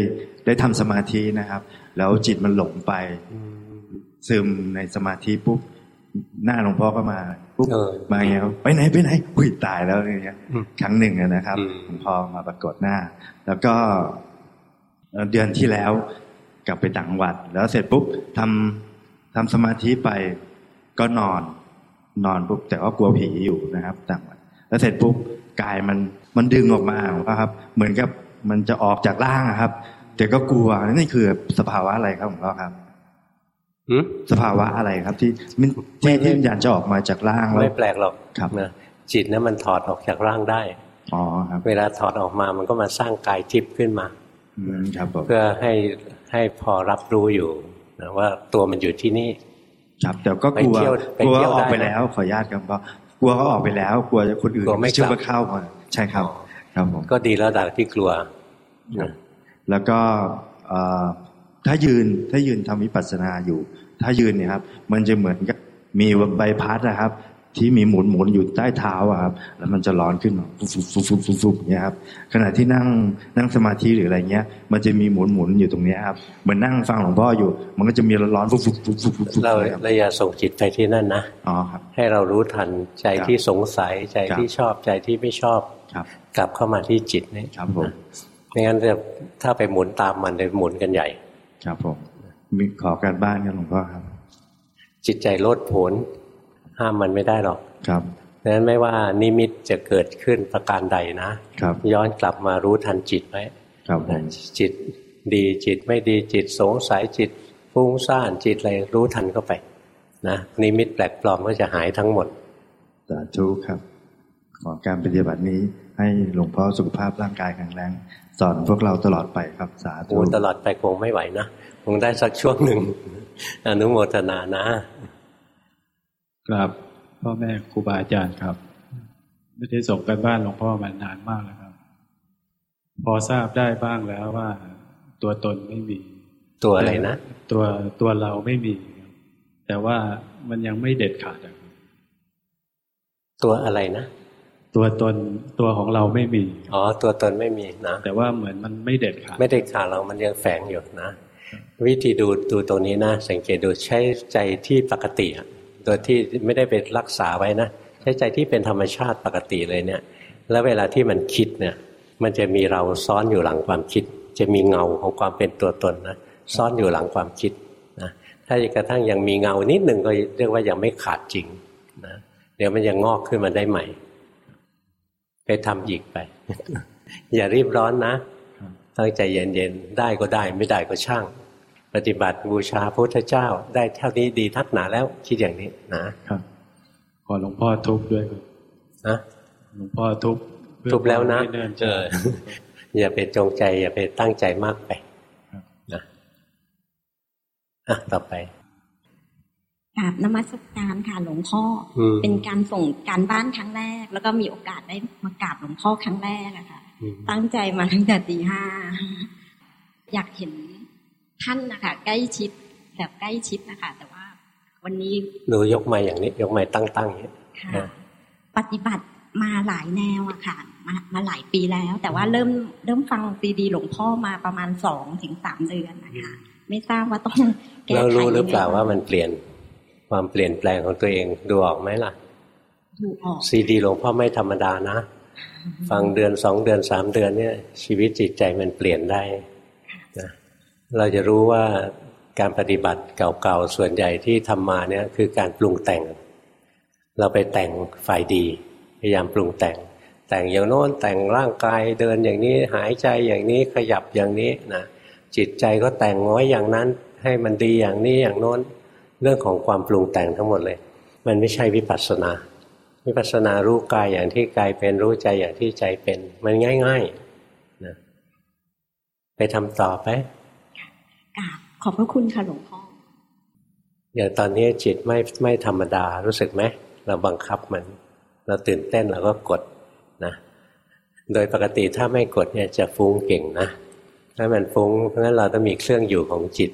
ได้ทำสมาธินะครับ แล้วจิตมันหลงไปซึมในสมาธิปุ๊บหน้าหลวงพ่อก็มาปุ๊บมาเงี้ยไปไหนไปไหนอุ้ยตายแล้วอย่างเงี้ยครั้งหนึ่งนะครับหลวงพ่อมาปรากฏหน้า แล้วก็ เดือนที่แล้วกลับไปต่างวัด แล้วเสร็จปุ๊บทำทำสมาธิไปก็นอน นอนปุ๊บแต่ว่ากลัวผีอยู่นะครับต่างวันแล้วเสร็จปุ๊บกายมันมันดึงออกมาครับ เหมือนกับมันจะออกจากร่างครับ แต่ก็กลัวนี่คือสภาวะอะไรครับหลวงพ่อครับสภาวะอะไรครับที่ที่ที่วิญญาณจะออกมาจากร่างไม่แปลกหรอกครับนะจิตนั้นมันถอดออกจากร่างได้อ๋อครับ เวลาถอดออกมามันก็มาสร้างกายทิพย์ขึ้นมาครับ เพื่อให้ให้พอรับรู้อยู่นะว่าตัวมันอยู่ที่นี่ ครับแต่ก็กลัวกลัวออกไปแล้ว ขออนุญาตครับเพราะกลัวเขาออกไปแล้ว กลัวจะคนอื่นไม่เชื่อมาเข้ามาใช่ครับครับผมก็ดีแล้วแต่ที่กลัว แล้วก็ถ้ายืนถ้ายืนทำวิปัสสนาอยู่ ถ้ายืนเนี่ยครับ มันจะเหมือนกับมีใบพัดนะครับ ที่มีหมุนหมุนอยู่ใต้เท้าอะครับ แล้วมันจะร้อนขึ้นมาฟุบฟุบฟุบฟุบฟุบฟุบเนี่ยครับขณะที่นั่งนั่งสมาธิหรืออะไรเงี้ย มันจะมีหมุนหมุนอยู่ตรงนี้ครับเหมือนนั่งฟังหลวงพ่ออยู่ มันก็จะมีร้อนฟุบฟุบฟุบฟุบฟุบเราเราอย่าส่งจิตไปที่นั่นนะอ๋อครับ ให้เรารู้ทันใจที่สงสัยใจที่ชอบใจที่ไม่ชอบครับกลับเข้ามาที่จิตนี่ครับผมไม่งั้นจะถ้าไปหมุนตามมันจะหมุนกันใหญ่ ครับผมมีขอการบ้านกันหลวงพ่อครับ จิตใจโลดโผน ห้ามมันไม่ได้หรอก ครับดังนั้นไม่ว่านิมิตจะเกิดขึ้นประการใดนะ ครับย้อนกลับมารู้ทันจิตไว้ครับจิตดีจิตไม่ดีจิตสงสัยจิตฟุ้งซ่านจิตอะไรรู้ทันเข้าไปนะนิมิตแปลกปลอมก็จะหายทั้งหมดสาธุครับ ขอการปฏิบัตินี้ให้หลวงพ่อสุขภาพร่างกายแข็งแรงสอนพวกเราตลอดไปครับสาธุตลอดไปคงไม่ไหวนะ คงได้สักช่วงหนึ่งอนุโมทนานะ ครับพ่อแม่ครูบาอาจารย์ครับ ไม่ได้ส่งกันบ้านหลวงพ่อมานานมากแล้วครับ พอทราบได้บ้างแล้วว่า ตัวตนไม่มี ตัวอะไรนะ ตัวตัวเราไม่มี แต่ว่ามันยังไม่เด็ดขาดตัวอะไรนะตัวตนตัวของเราไม่มี อ๋อ ตัวตนไม่มีนะ แต่ว่าเหมือนมันไม่เด็ดขาด ไม่เด็ดขาดเรามันยังแฝงอยู่นะ วิธีดูดูตรงนี้นะ สังเกตดูใช้ใจที่ปกติอะ ตัวที่ไม่ได้ไปรักษาไว้นะใช้ใจที่เป็นธรรมชาติปกติเลยเนี่ย แล้วเวลาที่มันคิดเนี่ยมันจะมีเราซ้อนอยู่หลังความคิด จะมีเงาของความเป็นตัวตนนะซ่อนอยู่หลังความคิดนะถ้ากระทั่งยังมีเงานิดหนึ่งก็เรียกว่ายังไม่ขาดจริงนะเดี๋ยวมันยังงอกขึ้นมาได้ใหม่ ไปทำอีกไป อย่ารีบร้อนนะตั้งใจเย็นๆได้ก็ได้ไม่ได้ก็ช่าง ปฏิบัติบูชาพระพุทธเจ้า ได้เท่านี้ดีทักหนาแล้วคิดอย่างนี้นะครับขอหลวงพ่อทุบด้วยนะหลวงพ่อทุบทุบแล้วนะเจออย่าไปจงใจ อย่าไปตั้งใจมากไปนะอะต่อไปกราบนมัสการค่ะหลวงพ่อ เป็นการส่งการบ้านครั้งแรก แล้วก็มีโอกาสได้มากราบหลวงพ่อครั้งแรกอะค่ะ ตั้งใจมาตั้งแต่ตีห้า อยากเห็น ท่านนะคะใกล้ชิดแบบใกล้ชิดนะคะแต่ว่าวันนี้หนูยกไม้อย่างนี้ ยกไม้ตั้งๆอย่างนี้ค่ะปฏิบัติมาหลายแนวอะค่ะ มามาหลายปีแล้ว แต่ว่าเริ่มเริ่มฟังซีดีหลวงพ่อมาประมาณสองถึงสามเดือนนะคะไม่ทราบว่าต้องแก้ไขเรารู้หรือเปล่าว่ามันเปลี่ยนความเปลี่ยนแปลงของตัวเองดูออกไหมล่ะดูออกซีดีหลวงพ่อไม่ธรรมดานะ ฟังเดือนสองเดือนสามเดือนเนี่ย ชีวิตจิตใจมันเปลี่ยนได้นะ เราจะรู้ว่าการปฏิบัติเก่าๆส่วนใหญ่ที่ทำมาเนี่ยคือการปรุงแต่ง เราไปแต่งฝ่ายดีพยายามปรุงแต่ง แต่งอย่างโน้นแต่งร่างกายเดินอย่างนี้หายใจอย่างนี้ขยับอย่างนี้นะจิตใจก็แต่งง้อยอย่างนั้น ให้มันดีอย่างนี้อย่างโน้น เรื่องของความปรุงแต่งทั้งหมดเลย มันไม่ใช่วิปัสสนา วิปัสสนารู้กายอย่างที่กายเป็นรู้ใจอย่างที่ใจเป็น มันง่ายๆนะไปทำต่อไป กราบขอบพระคุณค่ะหลวงพ่ออย่างตอนนี้จิตไม่ไม่ธรรมดารู้สึกไหมเราบังคับมัน เราตื่นเต้นเราก็กดนะ โดยปกติถ้าไม่กดเนี่ยจะฟุ้งเก่งนะถ้ามันฟุ้งเพราะฉะนั้นเราต้องมีเครื่องอยู่ของจิต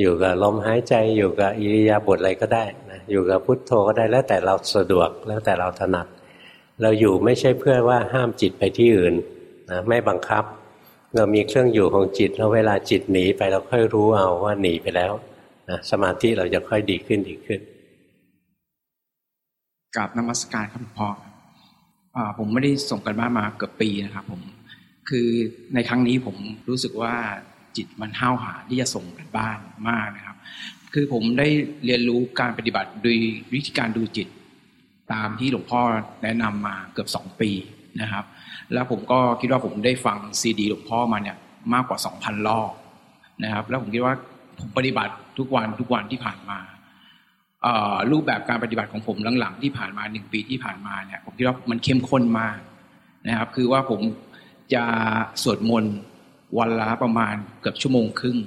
อยู่กับลมหายใจอยู่กับอิริยาบถอะไรก็ได้นะอยู่กับพุทโธก็ได้แล้วแต่เราสะดวกแล้วแต่เราถนัด เราอยู่ไม่ใช่เพื่อว่าห้ามจิตไปที่อื่นนะไม่บังคับ เรามีเครื่องอยู่ของจิตแล้วเวลาจิตหนีไปเราค่อยรู้เอาว่าหนีไปแล้วนะสมาธิเราจะค่อยดีขึ้นดีขึ้นกราบนมัสการครับหลวงพ่อผมไม่ได้ส่งกันบ้านมาเกือบปีนะครับผมคือในครั้งนี้ผมรู้สึกว่าจิตมันห้าวหาที่จะส่งกันบ้านมากนะครับ คือผมได้เรียนรู้การปฏิบัติโดยวิธีการดูจิต ตามที่หลวงพ่อแนะนำมาเกือบสองปีนะครับ แล้วผมก็คิดว่าผมได้ฟังซีดีหลวงพ่อมาเนี่ยมากกว่าสองพันรอบนะครับ แล้วผมคิดว่าผมปฏิบัติทุกวันทุกวันที่ผ่านมารูปแบบการปฏิบัติของผมหลังๆ ที่ผ่านมาหนึ่งปีที่ผ่านมาเนี่ยผมคิดว่ามันเข้มข้นมากนะครับ คือว่าผมจะสวดมนต์วันละประมาณเกือบชั่วโมงครึ่ง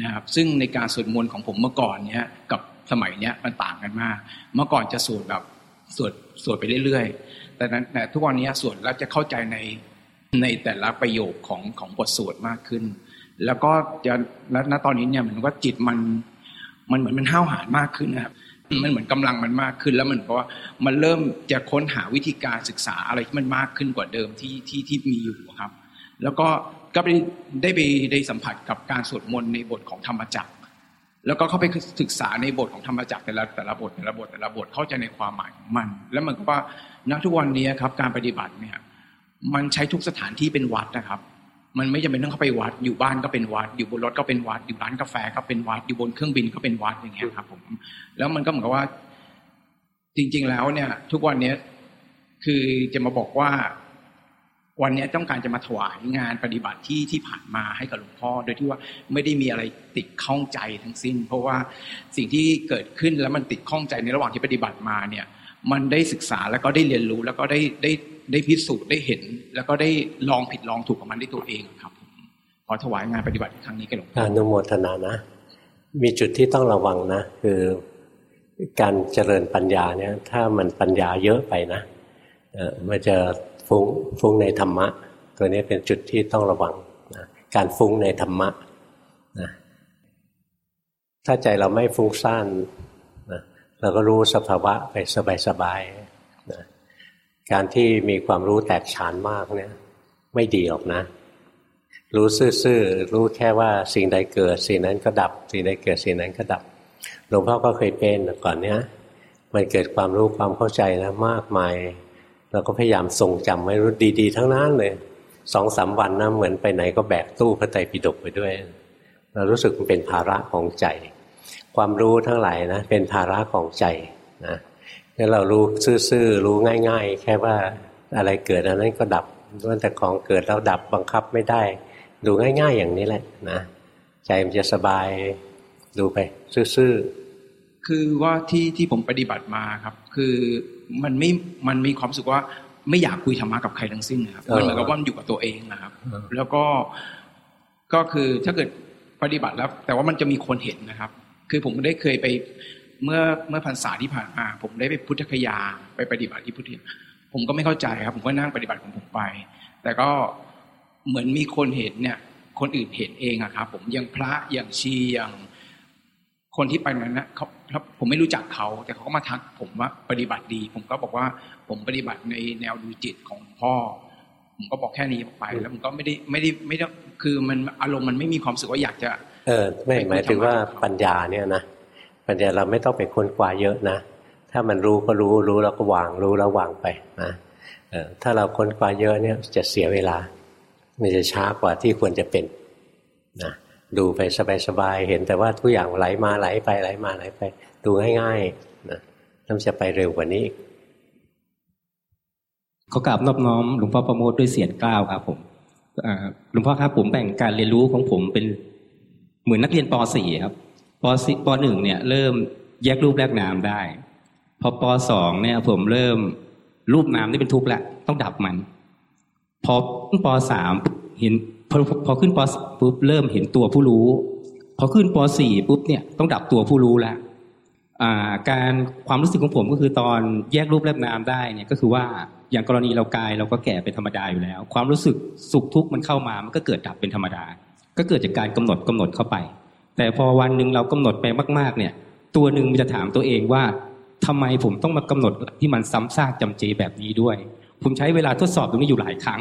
นะครับ ซึ่งในการสวดมนต์ของผมเมื่อก่อนเนี่ยกับสมัยเนี้ยมันต่างกันมาก เมื่อก่อนจะสวดแบบสวดสวดไปเรื่อย แต่แต่ทุกวันนี้สวดแล้วจะเข้าใจในในแต่ละประโยคของของบทสวดมากขึ้น แล้วก็จะแล้วณตอนนี้เนี่ยเหมือนว่าจิตมันมันเหมือนมันห้าวหาญมากขึ้นนะครับมันเหมือนกำลังมันมากขึ้น แล้วมันเพราะว่ามันเริ่มจะค้นหาวิธีการศึกษาอะไรที่มันมากขึ้นกว่าเดิมที่ที่ที่มีอยู่ครับ แล้วก็ก็ไปได้ไปได้สัมผัสกับการสวดมนต์ในบทของธรรมจักร แล้วก็เข้าไปศึกษาในบทของธรรมจักรแต่ละแต่ละบทแต่ละบทแต่ละบทเข้าใจในความหมายของมัน แล้วมันก็ว่า ณทุกวันนี้ครับ การปฏิบัติเนี่ยมันใช้ทุกสถานที่เป็นวัดนะครับ มันไม่จำเป็นต้องเข้าไปวัด อยู่บ้านก็เป็นวัด อยู่บนรถก็เป็นวัด อยู่ร้านกาแฟก็เป็นวัด อยู่บนเครื่องบินก็เป็นวัดอย่างเงี้ยครับผม แล้วมันก็เหมือนกับว่า จริง ๆ แล้วเนี่ย ทุกวันเนี้ยคือจะมาบอกว่า วันนี้ต้องการจะมาถวายงานปฏิบัติที่ที่ผ่านมาให้กับหลวงพ่อ โดยที่ว่าไม่ได้มีอะไรติดข้องใจทั้งสิ้น เพราะว่าสิ่งที่เกิดขึ้นแล้วมันติดข้องใจในระหว่างที่ปฏิบัติมาเนี่ย มันได้ศึกษาแล้วก็ได้เรียนรู้แล้วก็ได้ได้ได้พิสูจน์ได้เห็น แล้วก็ได้ลองผิดลองถูกกับมันด้วยตัวเองครับขอถวายงานปฏิบัติครั้งนี้กับหลวงพ่ออนุโมทนานะ มีจุดที่ต้องระวังนะ คือการเจริญปัญญาเนี่ย ถ้ามันปัญญาเยอะไปนะมันจะฟุ้งฟุ้งในธรรมะ ตัวนี้เป็นจุดที่ต้องระวังนะการฟุ้งในธรรมะนะถ้าใจเราไม่ฟุ้งซ่าน เราก็รู้สภาวะไปสบายๆนะการที่มีความรู้แตกฉานมากเนี่ย ไม่ดีหรอกนะ รู้ซื่อๆรู้แค่ว่าสิ่งใดเกิด สิ่งนั้นก็ดับ สิ่งใดเกิดสิ่งนั้นก็ดับหลวงพ่อก็เคยเป็นก่อนเนี้ยมันเกิดความรู้ความเข้าใจนะมากมาย เราก็พยายามทรงจำไว้รู้ดีๆ ทั้งนั้นเลยสองสามวันนะเหมือนไปไหนก็แบกตู้พระไตรปิฎกไปด้วย เรารู้สึกมันเป็นภาระของใจ ความรู้ทั้งหลายนะเป็นภาระของใจนะงั้นเรารู้ซื่อๆรู้ง่าย ๆ แค่ว่าอะไรเกิดอันนั้นก็ดับล้วนแต่ของเกิดแล้วดับบังคับไม่ได้ ดูง่าย ๆ อย่างนี้แหละนะใจมันจะสบายดูไปซื่อๆคือว่าที่ที่ผมปฏิบัติมาครับ คือมันไม่มันมีความรู้สึกว่าไม่อยากคุยธรรมะกับใครทั้งสิ้นนะครับมันเหมือนกับว่ามันอยู่กับตัวเองนะครับ แล้วก็ก็คือถ้าเกิดปฏิบัติแล้ว แต่ว่ามันจะมีคนเห็นนะครับ คือผมได้เคยไปเมื่อเมื่อพรรษาที่ผ่านมา ผมได้ไปพุทธคยาไปปฏิบัติที่พุทธผมก็ไม่เข้าใจครับ ผมก็นั่งปฏิบัติของผมไป แต่ก็เหมือนมีคนเห็นเนี่ย คนอื่นเห็นเองอะครับ ผมอย่างพระอย่างชีอย่างคนที่ไปนั้นนะเขาผมไม่รู้จักเขา แต่เขาก็มาทักผมว่าปฏิบัติดี ผมก็บอกว่าผมปฏิบัติในแนวดูจิตของพ่อ ผมก็บอกแค่นี้ไป แล้วผมก็ไม่ได้ไม่ได้ไม่ได้คือมันอารมณ์มันไม่มีความสึกว่าอยากจะ เออไม่หมายถึงว่าปัญญาเนี่ยนะปัญญาเราไม่ต้องไปค้นคว้าเยอะนะ ถ้ามันรู้ก็รู้รู้แล้วก็วางรู้แล้ววางไปนะเออถ้าเราค้นคว้าเยอะเนี่ยจะเสียเวลา มันจะช้ากว่าที่ควรจะเป็นนะดูไปสบายๆเห็นแต่ว่าทุกอย่างไหลมาไหลไปไหลมาไหลไป ดูง่ายๆนะน่าจะไปเร็วกว่านี้เขากราบนอบน้อมหลวงพ่อประโมทด้วยเสียงกล้าวครับผมหลวงพ่อครับผมแบ่งการเรียนรู้ของผมเป็น เหมือนนักเรียนป .4 ครับป .4 ป .1 เนี่ยเริ่มแยกรูปแยกนามได้ พอป .2 เนี่ยผมเริ่มรูปนามที่เป็นทุกข์แล้วต้องดับมัน พอป .3 เห็นพอพอขึ้นป .4 ปุ๊บเริ่มเห็นตัวผู้รู้ พอขึ้นป .4 ปุ๊บเนี่ยต้องดับตัวผู้รู้แล้วการความรู้สึกของผมก็คือตอนแยกรูปแยกนามได้เนี่ยก็คือว่าอย่างกรณีเรากายเราก็แก่เป็นธรรมดาอยู่แล้ว ความรู้สึกสุขทุกข์มันเข้ามามันก็เกิดดับเป็นธรรมดา ก็เกิดจากการกำหนดกำหนดเข้าไป แต่พอวันหนึ่งเรากำหนดไปมาก ๆ เนี่ย ตัวหนึ่งมันจะถามตัวเองว่าทำไมผมต้องมากำหนดที่มันซ้ำซากจำเจแบบนี้ด้วย ผมใช้เวลาทดสอบตรงนี้อยู่หลายครั้ง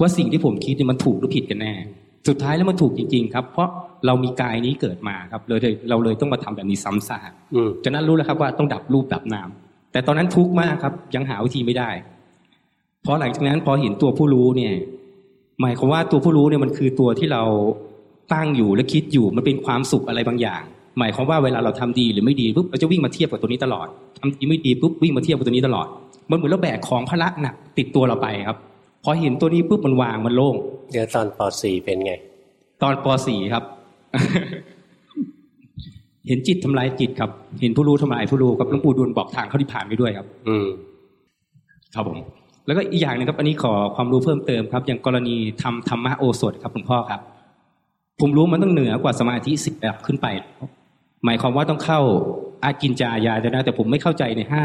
ว่าสิ่งที่ผมคิดมันถูกหรือผิดกันแน่ สุดท้ายแล้วมันถูกจริง ๆ ครับ เพราะเรามีกายนี้เกิดมาครับเลยเราเลยต้องมาทำแบบนี้ซ้ำซากจากนั้นรู้แล้วครับว่าต้องดับรูปดับนามแต่ตอนนั้นทุกข์มากครับ ยังหาวิธีไม่ได้พอหลังจากนั้นพอเห็นตัวผู้รู้เนี่ย หมายความว่าตัวผู้รู้เนี่ยมันคือตัวที่เราตั้งอยู่และคิดอยู่มันเป็นความสุขอะไรบางอย่าง หมายความว่าเวลาเราทำดีหรือไม่ดีปุ๊บเราจะวิ่งมาเทียบกับตัวนี้ตลอดทำดีไม่ดีปุ๊บวิ่งมาเทียบกับตัวนี้ตลอด มันเหมือนเราแบกของพระหนักติดตัวเราไปครับ พอเห็นตัวนี้ปุ๊บมันวางมันโล่งเดี๋ยวตอนป .4 เป็นไง ตอนป .4 ครับ เห็นจิตทำลายจิตครับ เห็นผู้รู้ทำลายผู้รู้กับหลวงปู่ดูลบอกทางเขาที่ผ่านไปด้วยครับ อืมครับผม แล้วก็อีกอย่างหนึ่งครับ อันนี้ขอความรู้เพิ่มเติมครับ อย่างกรณีทำธรรมะโอสถครับหลวงพ่อครับ ผมรู้มันต้องเหนือกว่าสมาธิสิบแบบขึ้นไป หมายความว่าต้องเข้าอากินจายาจะนะแต่ผมไม่เข้าใจในห้า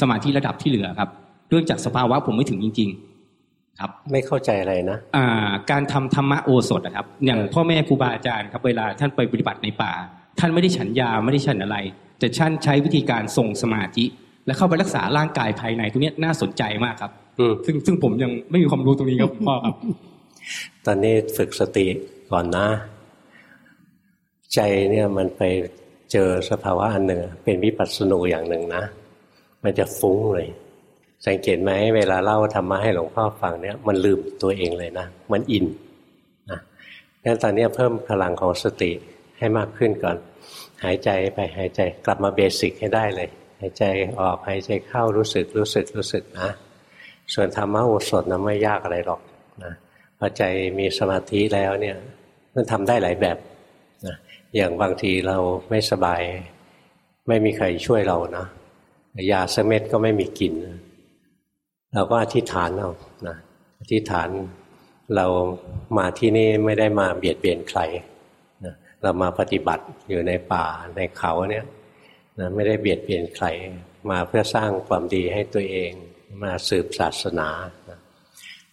สมาธิระดับที่เหลือครับ เรื่องจากสภาวะผมไม่ถึงจริง ๆ ครับ ไม่เข้าใจอะไรนะอ่า การทำธรรมะโอสถนะครับ อย่างพ่อแม่ครูบาอาจารย์ครับ เวลาท่านไปปฏิบัติในป่า ท่านไม่ได้ฉันยาไม่ได้ฉันอะไร แต่ท่านใช้วิธีการทรงสมาธิ และเข้าไปรักษาร่างกายภายในตรงนี้น่าสนใจมากครับซึ่งซึ่งผมยังไม่มีความรู้ตรงนี้ครับพ่อครับ ตอนนี้ฝึกสติก่อนนะ ใจเนี่ยมันไปเจอสภาวะอันหนึ่งเป็นวิปัสสนูอย่างหนึ่งนะ มันจะฟุ้งเลยสังเกตไหมเวลาเล่าธรรมะให้หลวงพ่อฟังเนี่ยมันลืมตัวเองเลยนะ มันอินนะงั้นตอนนี้เพิ่มพลังของสติให้มากขึ้นก่อน หายใจไปหายใจกลับมาเบสิกให้ได้เลยหายใจออกหายใจเข้ารู้สึกรู้สึกรู้สึกนะ ส่วนธรรมะโอสถนะไม่ยากอะไรหรอกนะพอใจมีสมาธิแล้วเนี่ยมันทำได้หลายแบบนะอย่างบางทีเราไม่สบาย ไม่มีใครช่วยเรานะยาสเม็ดก็ไม่มีกิน เราก็อธิษฐานเอานะอธิษฐานเรามาที่นี่ไม่ได้มาเบียดเบียนใครนะเรามาปฏิบัติอยู่ในป่าในเขาเนี่ย นะไม่ได้เบียดเบียนใครมาเพื่อสร้างความดีให้ตัวเองมาสืบศาสนา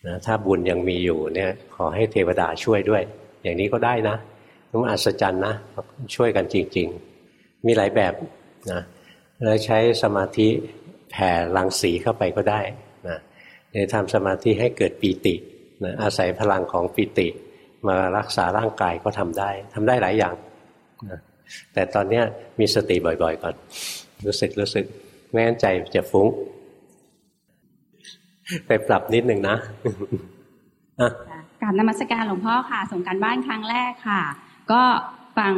นะถ้าบุญยังมีอยู่เนี่ยขอให้เทวดาช่วยด้วย อย่างนี้ก็ได้นะต้องอัศจรรย์นะช่วยกันจริง ๆ มีหลายแบบนะแล้วใช้สมาธิแผ่ลังสีเข้าไปก็ได้นะในทำสมาธิให้เกิดปีตินะอาศัยพลังของปีติ มารักษาร่างกายก็ทำได้ทำได้หลายอย่างนะ แต่ตอนนี้มีสติบ่อย ๆ ก่อน รู้สึกรู้สึกแม้นใจจะฟุ้ง ไปปรับนิดหนึ่งนะการนมัสการหลวงพ่อค่ะ ส่งการบ้านครั้งแรกค่ะ ก็ฟัง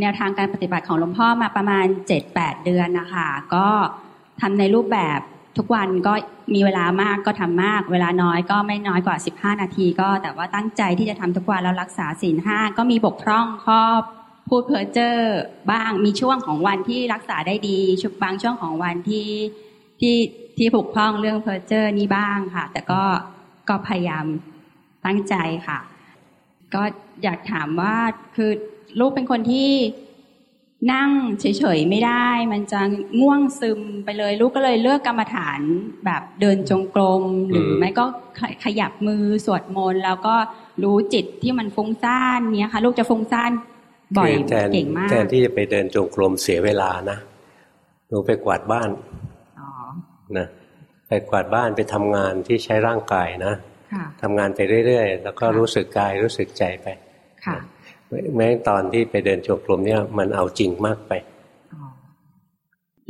แนวทางการปฏิบัติของหลวงพ่อมาประมาณเจ็ดแปดเดือนนะคะก็ทำในรูปแบบทุกวันก็มีเวลามากก็ทำมาก เวลาน้อยก็ไม่น้อยกว่า 15 นาที ก็แต่ว่าตั้งใจที่จะทำทุกวันแล้วรักษาศีลห้าก็มีบกพร่องข้อ พูดเพ้อเจ้อบ้างมีช่วงของวันที่รักษาได้ดีชุบบางช่วงของวันที่ที่ที่ผูกพ้องเรื่องเพอร์เจอร์นี้บ้างค่ะ แต่ก็ก็พยายามตั้งใจค่ะ ก็อยากถามว่าคือลูกเป็นคนที่นั่งเฉยๆไม่ได้ มันจะง่วงซึมไปเลย ลูกก็เลยเลือกกรรมฐานแบบเดินจงกรมหรือไม่ก็ขยับมือสวดมนต์แล้วก็รู้จิตที่มันฟุ้งซ่านเนี้ยค่ะ ลูกจะฟุ้งซ่าน บ่อยเก่งมากแทนที่จะไปเดินจงกรมเสียเวลานะหนูไปกวาดบ้านนะไปกวาดบ้านไปทำงานที่ใช้ร่างกายนะทำงานไปเรื่อยๆ แล้วก็รู้สึกกายรู้สึกใจไปแม้ตอนที่ไปเดินจงกรมเนี่ยมันเอาจริงมากไป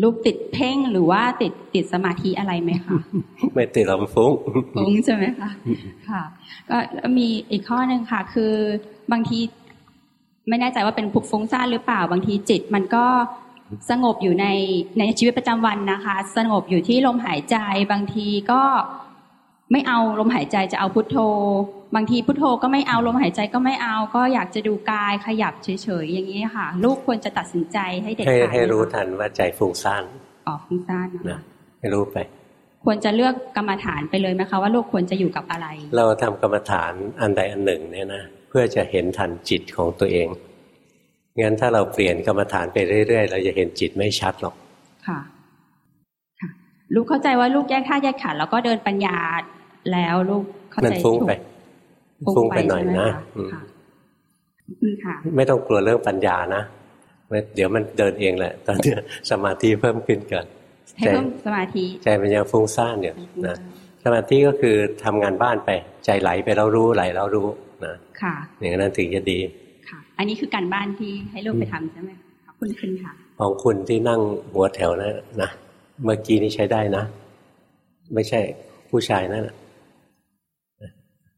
ลูกติดเพ่งหรือว่าติดติดสมาธิอะไรไหมคะไม่ติดลำฟุ้งฟุ้งใช่ไหมคะค่ะ ก็มีอีกข้อหนึ่งค่ะ คือบางที ไม่แน่ใจว่าเป็นผุกฟุ้งซ่านหรือเปล่าบางทีจิต มันก็สงบอยู่ในในชีวิตประจำวันนะคะ สงบอยู่ที่ลมหายใจบางทีก็ไม่เอาลมหายใจจะเอาพุทโธ บางทีพุทโธก็ไม่เอาลมหายใจก็ไม่เอาก็อยากจะดูกายขยับเฉยๆอย่างนี้ค่ะ ลูกควรจะตัดสินใจให้เด็กขาดให้รู้ทันว่าใจฟุ้งซ่านอ๋อฟุ้งซ่านนะให้รู้ไป ควรจะเลือกกรรมฐานไปเลยไหมคะว่าลูกควรจะอยู่กับอะไร เราทำกรรมฐานอันใดอันหนึ่งเนี่ยนะเพื่อจะเห็นทันจิตของตัวเอง งั้นถ้าเราเปลี่ยนกรรมฐานไปเรื่อย ๆ เราจะเห็นจิตไม่ชัดหรอก ค่ะ ค่ะ ลูกเข้าใจว่าลูกแยกท่าแยกขันแล้วก็เดินปัญญาแล้วลูกเข้าใจฟุ้งไปฟุ้งไปหน่อยนะไม่ต้องกลัวเรื่องปัญญานะ เดี๋ยวมันเดินเองแหละ ตอนนี้สมาธิเพิ่มขึ้นก่อนให้เพิ่มสมาธิ ใจมันยังฟุ้งซ่านอยู่นะ สมาธิก็คือทำงานบ้านไป ใจไหลไปแล้วรู้ไหลแล้วรู้ นะค่ะอย่างนั้นถึงจะดีค่ะ อันนี้คือการบ้านที่ให้ลูกไปทำใช่ไหมขอบคุณขึ้นค่ะ ของคุณที่นั่งหัวแถวนะนะเมื่อกี้นี้ใช้ได้นะ ไม่ใช่ผู้ชายนั่นแหละ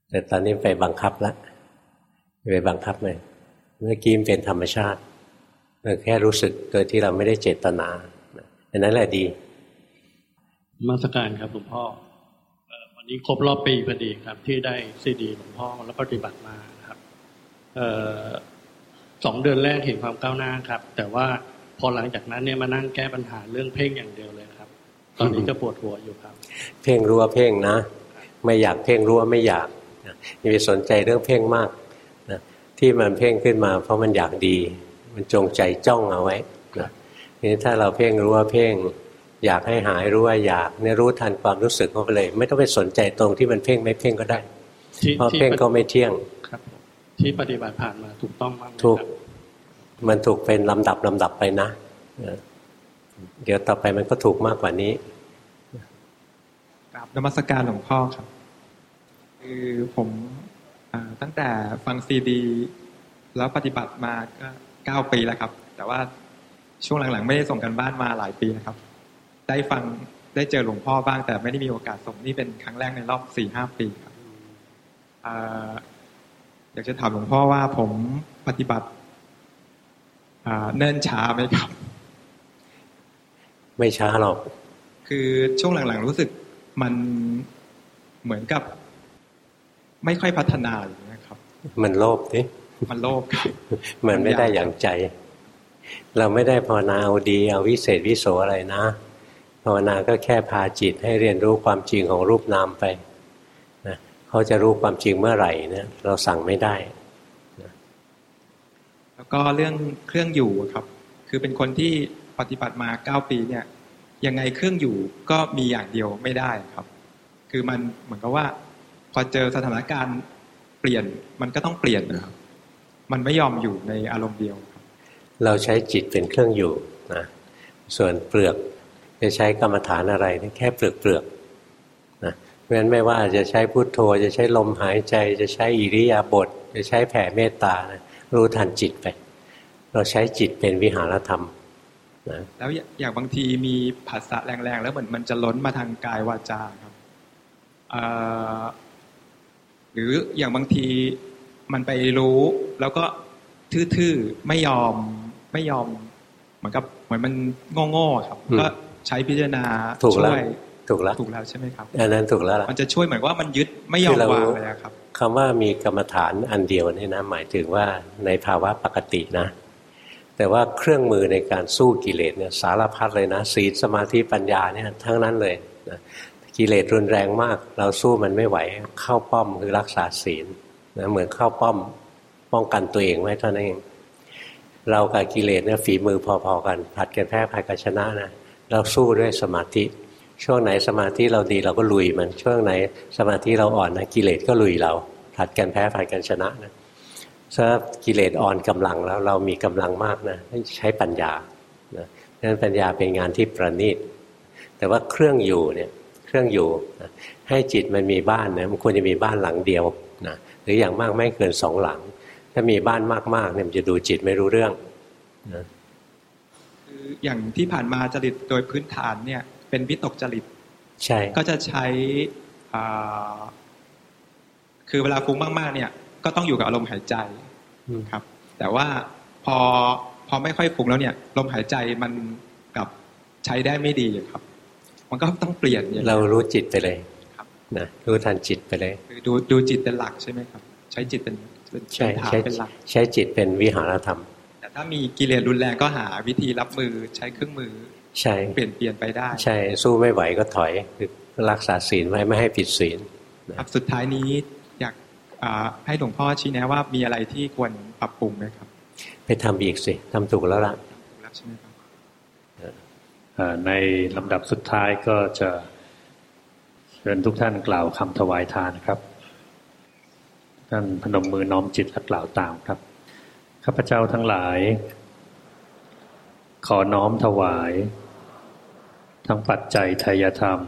แต่ตอนนี้ไปบังคับแล้วไปบังคับเลยเมื่อกี้เป็นธรรมชาติเราแค่รู้สึกโดยที่เราไม่ได้เจตนาอันนั้นแหละดี มาสการครับหลวงพ่อวั นี้ครบรอบปีพอดีครับ ที่ได้ซีดีหลวงพ่อแล้วปฏิบัติมาครับสองเดือนแรกเห็นความก้าวหน้าครับ แต่ว่าพอหลังจากนั้นเนี่ยมานั่งแก้ปัญหาเรื่องเพ่งอย่างเดียวเลยครับ ตอนนี้ก็ปวดหัวอยู่ครับ เพ่งรู้ว่าเพ่งนะ ไม่อยากเพ่งรู้ว่าไม่อยากอย่าไปสนใจเรื่องเพ่งมากนะที่มันเพ่งขึ้นมา เพราะมันอยากดี มันจงใจจ้องเอาไว้นะนี่ถ้าเราเพ่งรู้ว่าเพ่ง อยากให้หายรู้ว่าอยากเนี่ยรู้ทันความรู้สึกเข้าไปเลย ไม่ต้องไปสนใจตรงที่มันเพ่งไม่เพ่งก็ได้เพราะเพ่งก็ไม่เที่ยงครับ ที่ปฏิบัติผ่านมาถูกต้องมากถูกมันถูกเป็นลำดับลำดับไปนะเดี๋ยวต่อไปมันก็ถูกมากกว่านี้กราบนมัสการหลวงพ่อครับ คือผมตั้งแต่ฟังซีดี แล้วปฏิบัติมาก็เก้าปีแล้วครับ แต่ว่าช่วงหลังๆ ไม่ได้ส่งกันบ้านมาหลายปีนะครับ ได้ฟังได้เจอหลวงพ่อบ้าง แต่ไม่ได้มีโอกาสส่งนี่เป็นครั้งแรกในรอบสี่ห้าปีครับอยากจะถามหลวงพ่อว่าผมปฏิบัติเนิ่นช้าไหมครับ ไม่ช้าหรอก คือช่วงหลังๆ รู้สึกมันเหมือนกับ ไม่ค่อยพัฒนาอย่างนี้ครับ มันโลภสิมันโลภครับมันไม่ได้อย่างใจ เราไม่ได้ภาวนาเอาดีเอาวิเศษวิโสอะไรนะ ภาวนาก็แค่พาจิตให้เรียนรู้ความจริงของรูปนามไปนะเขาจะรู้ความจริงเมื่อไหร่เนี่ยเราสั่งไม่ได้นะแล้วก็เรื่องเครื่องอยู่ครับ คือเป็นคนที่ปฏิบัติมาเก้าปีเนี่ยยังไงเครื่องอยู่ก็มีอย่างเดียวไม่ได้ครับ คือมันเหมือนกับว่า พอเจอสถานการณ์เปลี่ยนมันก็ต้องเปลี่ยนนะครับ มันไม่ยอมอยู่ในอารมณ์เดียว เราใช้จิตเป็นเครื่องอยู่นะส่วนเปลือก จะใช้กรรมฐานอะไรแค่เปลือกเปลือกนะเพราะฉะนั้นไม่ว่าจะใช้พุทโธ จะใช้ลมหายใจ จะใช้อิริยาบถจะใช้แผ่เมตตานะรู้ทันจิตไป เราใช้จิตเป็นวิหารธรรมนะแล้วอย่างบางทีมีผัสสะแรงๆ แล้วเหมือนมันจะล้นมาทางกายวาจาครับหรืออย่างบางทีมันไปรู้ แล้วก็ทื่อๆไม่ยอมไม่ยอม เหมือนกับเหมือนมันโง่ๆครับก็ ใช้พิจารณาช่วยถูกแล้วถูกแล้วใช่ไหมครับอันนั้นถูกแล้วมันจะช่วยเหมือนว่ามันยึดไม่ยอมวางเลยครับคำว่ามีกรรมฐานอันเดียวนี่นะหมายถึงว่าในภาวะปกตินะ แต่ว่าเครื่องมือในการสู้กิเลสเนี่ยสารพัดเลยนะศีลสมาธิปัญญาเนี่ยทั้งนั้นเลยนะกิเลสรุนแรงมาก เราสู้มันไม่ไหวเข้าป้อมคือรักษาศีลนะเหมือนเข้าป้อมป้องกันตัวเองไว้เท่านั้นเองเรากับกิเลสเนี่ยฝีมือพอๆกันผัดกันแพ้ผัดกันชนะนะ เราสู้ด้วยสมาธิ ช่วงไหนสมาธิเราดีเราก็ลุยมัน ช่วงไหนสมาธิเราอ่อนนะกิเลสก็ลุยเราผัดกันแพ้ผัดกันชนะนะถ้ากิเลสอ่อนกำลังแล้วเรามีกำลังมากนะใช้ปัญญานะนั้นปัญญาเป็นงานที่ประณีตแต่ว่าเครื่องอยู่เนี่ยเครื่องอยู่นะให้จิตมันมีบ้านนะมันควรจะมีบ้านหลังเดียวนะหรืออย่างมากไม่เกินสองหลัง ถ้ามีบ้านมากๆเนี่ยมันจะดูจิตไม่รู้เรื่องนะ ออย่างที่ผ่านมาจริตโดยพื้นฐานเนี่ย เป็นวิตกจริต ใช่ ก็จะใช้คือเวลาฟุ้งมากๆ เนี่ย ก็ต้องอยู่กับอารมณ์หายใจครับ แต่ว่าพอพอไม่ค่อยฟุ้งแล้วเนี่ย ลมหายใจมันกับใช้ได้ไม่ดีครับ มันก็ต้องเปลี่ยนเรารู้จิตไปเลยนะรู้ทันจิตไปเลย ดูดูจิตเป็นหลักใช่ไหมครับ ใช้จิตเป็นใช่ใช้เป็นหลัก ใช้จิตเป็นวิหารธรรมแต่ ถ้ามีกิเลสรุนแรงก็หาวิธีรับมือใช้เครื่องมือ ใช่เปลี่ยนเปลี่ยนไปได้ ใช่สู้ไม่ไหวก็ถอยรักษาศีลไว้ไม่ให้ผิดศีลครับสุดท้ายนี้อยากให้หลวงพ่อชี้แนะว่ามีอะไรที่ควรปรับปรุงไหมครับ ไปทำอีกสิทำถูกแล้วล่ะในลำดับสุดท้ายก็จะเชิญทุกท่านกล่าวคำถวายทานครับ ท่านพนมมือน้อมจิตและกล่าวตามครับ ข้าพเจ้าทั้งหลาย ขอน้อมถวาย ทั้งปัจจัยทายธรรม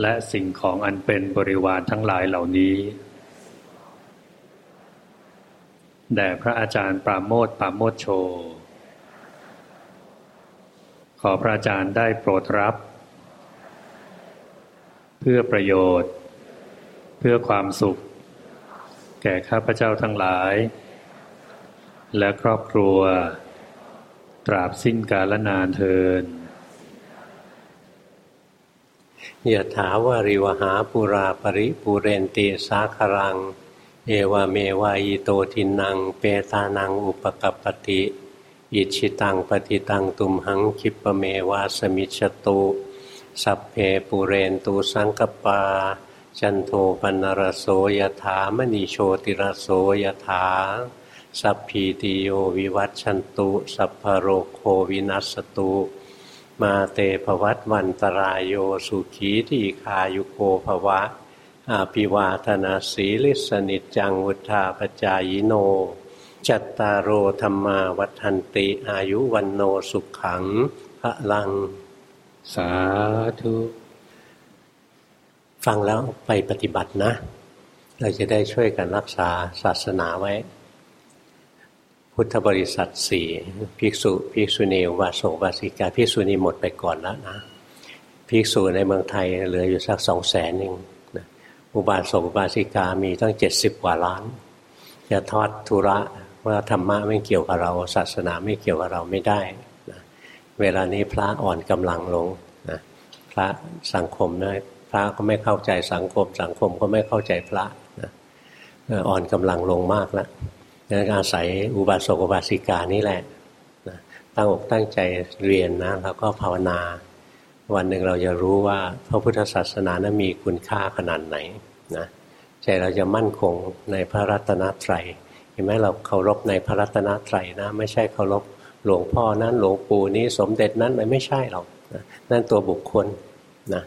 และสิ่งของอันเป็นบริวารทั้งหลายเหล่านี้แด่พระอาจารย์ปราโมทปราโมทโช ขอพระอาจารย์ได้โปรดรับ เพื่อประโยชน์ เพื่อความสุข แก่ข้าพเจ้าทั้งหลาย และครอบครัว ตราบสิ้นกาลนานเทินยะถาวาริวหาปุราปริปุเรนติสาครัง เอวเมวายโตทินัง เปตานังอุปกปติอิชิตังปฏิตังตุมหังคิปเมวาสมิชตุสัพเพปูเรนตูสังกปา จันโทปนรโสยถามณีโชติรโสยถา สัพพีติโยวิวัตชันตุ สัพพโรโควินัสตุ มาเตภวัตวันตรายโยสุขีทีคายุโกภวะ อาภิวาธนาสีลิสนิจังวุธาปจายโน จัตตารโอธรรมาวัฒนติอายุวันโนสุขขังพระลัง สาธุ ฟังแล้วไปปฏิบัตินะ เราจะได้ช่วยกันรักษาศาสนาไว้ พุทธบริษัทสี่ภิกษุภิกษุณีวาสกวาสิกาภิกษุณีหมดไปก่อนแล้วนะภิกษุในเมืองไทยเหลืออยู่สักสองแสนเองอุบาสกอุบาสิกามีตั้งเจ็ดสิบกว่าล้านจะทอดทุระว่าธรรมะไม่เกี่ยวกับเรา ศาสนาไม่เกี่ยวกับเราไม่ได้เวลานี้พระอ่อนกำลังลงนะพระสังคมนะพระก็ไม่เข้าใจสังคม สังคมก็ไม่เข้าใจพระนะอ่อนกำลังลงมากแล้ว งนั้นอาศัยอุบาสกอุบาสิกานี่แหละนะตั้งอกตั้งใจเรียนนะแล้วก็ภาวนา วันหนึ่งเราจะรู้ว่าพระพุทธศาสนานั้นมีคุณค่าขนาดไหนนะใจเราจะมั่นคงในพระรัตนตรัยเห็นไหมเราเคารพในพระรัตนตรัยนะ ไม่ใช่เคารพหลวงพ่อนั้นหลวงปู่นี้สมเด็จนั้นมันไม่ใช่หรอกนั่นตัวบุคคลนะ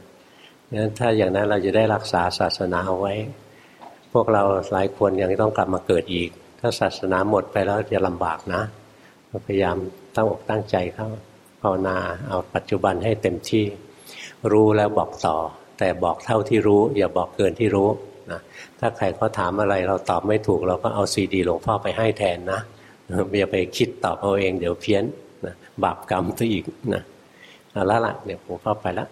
งั้นถ้าอย่างนั้นเราจะได้รักษาศาสนาเอาไว้ พวกเราหลายคนยังต้องกลับมาเกิดอีก ถ้าศาสนาหมดไปแล้วจะลำบากนะพยายามตั้งอกตั้งใจเข้าภาวนาเอาปัจจุบันให้เต็มที่ รู้แล้วบอกต่อ แต่บอกเท่าที่รู้ อย่าบอกเกินที่รู้นะถ้าใครเขาถามอะไรเราตอบไม่ถูก เราก็เอาซีดีหลวงพ่อไปให้แทนนะอย่าไปคิดตอบเอาเองเดี๋ยวเพี้ยนนะบาปกรรมตัวอีกนะเอาละละเดี๋ยวผมเข้าไปแล้ว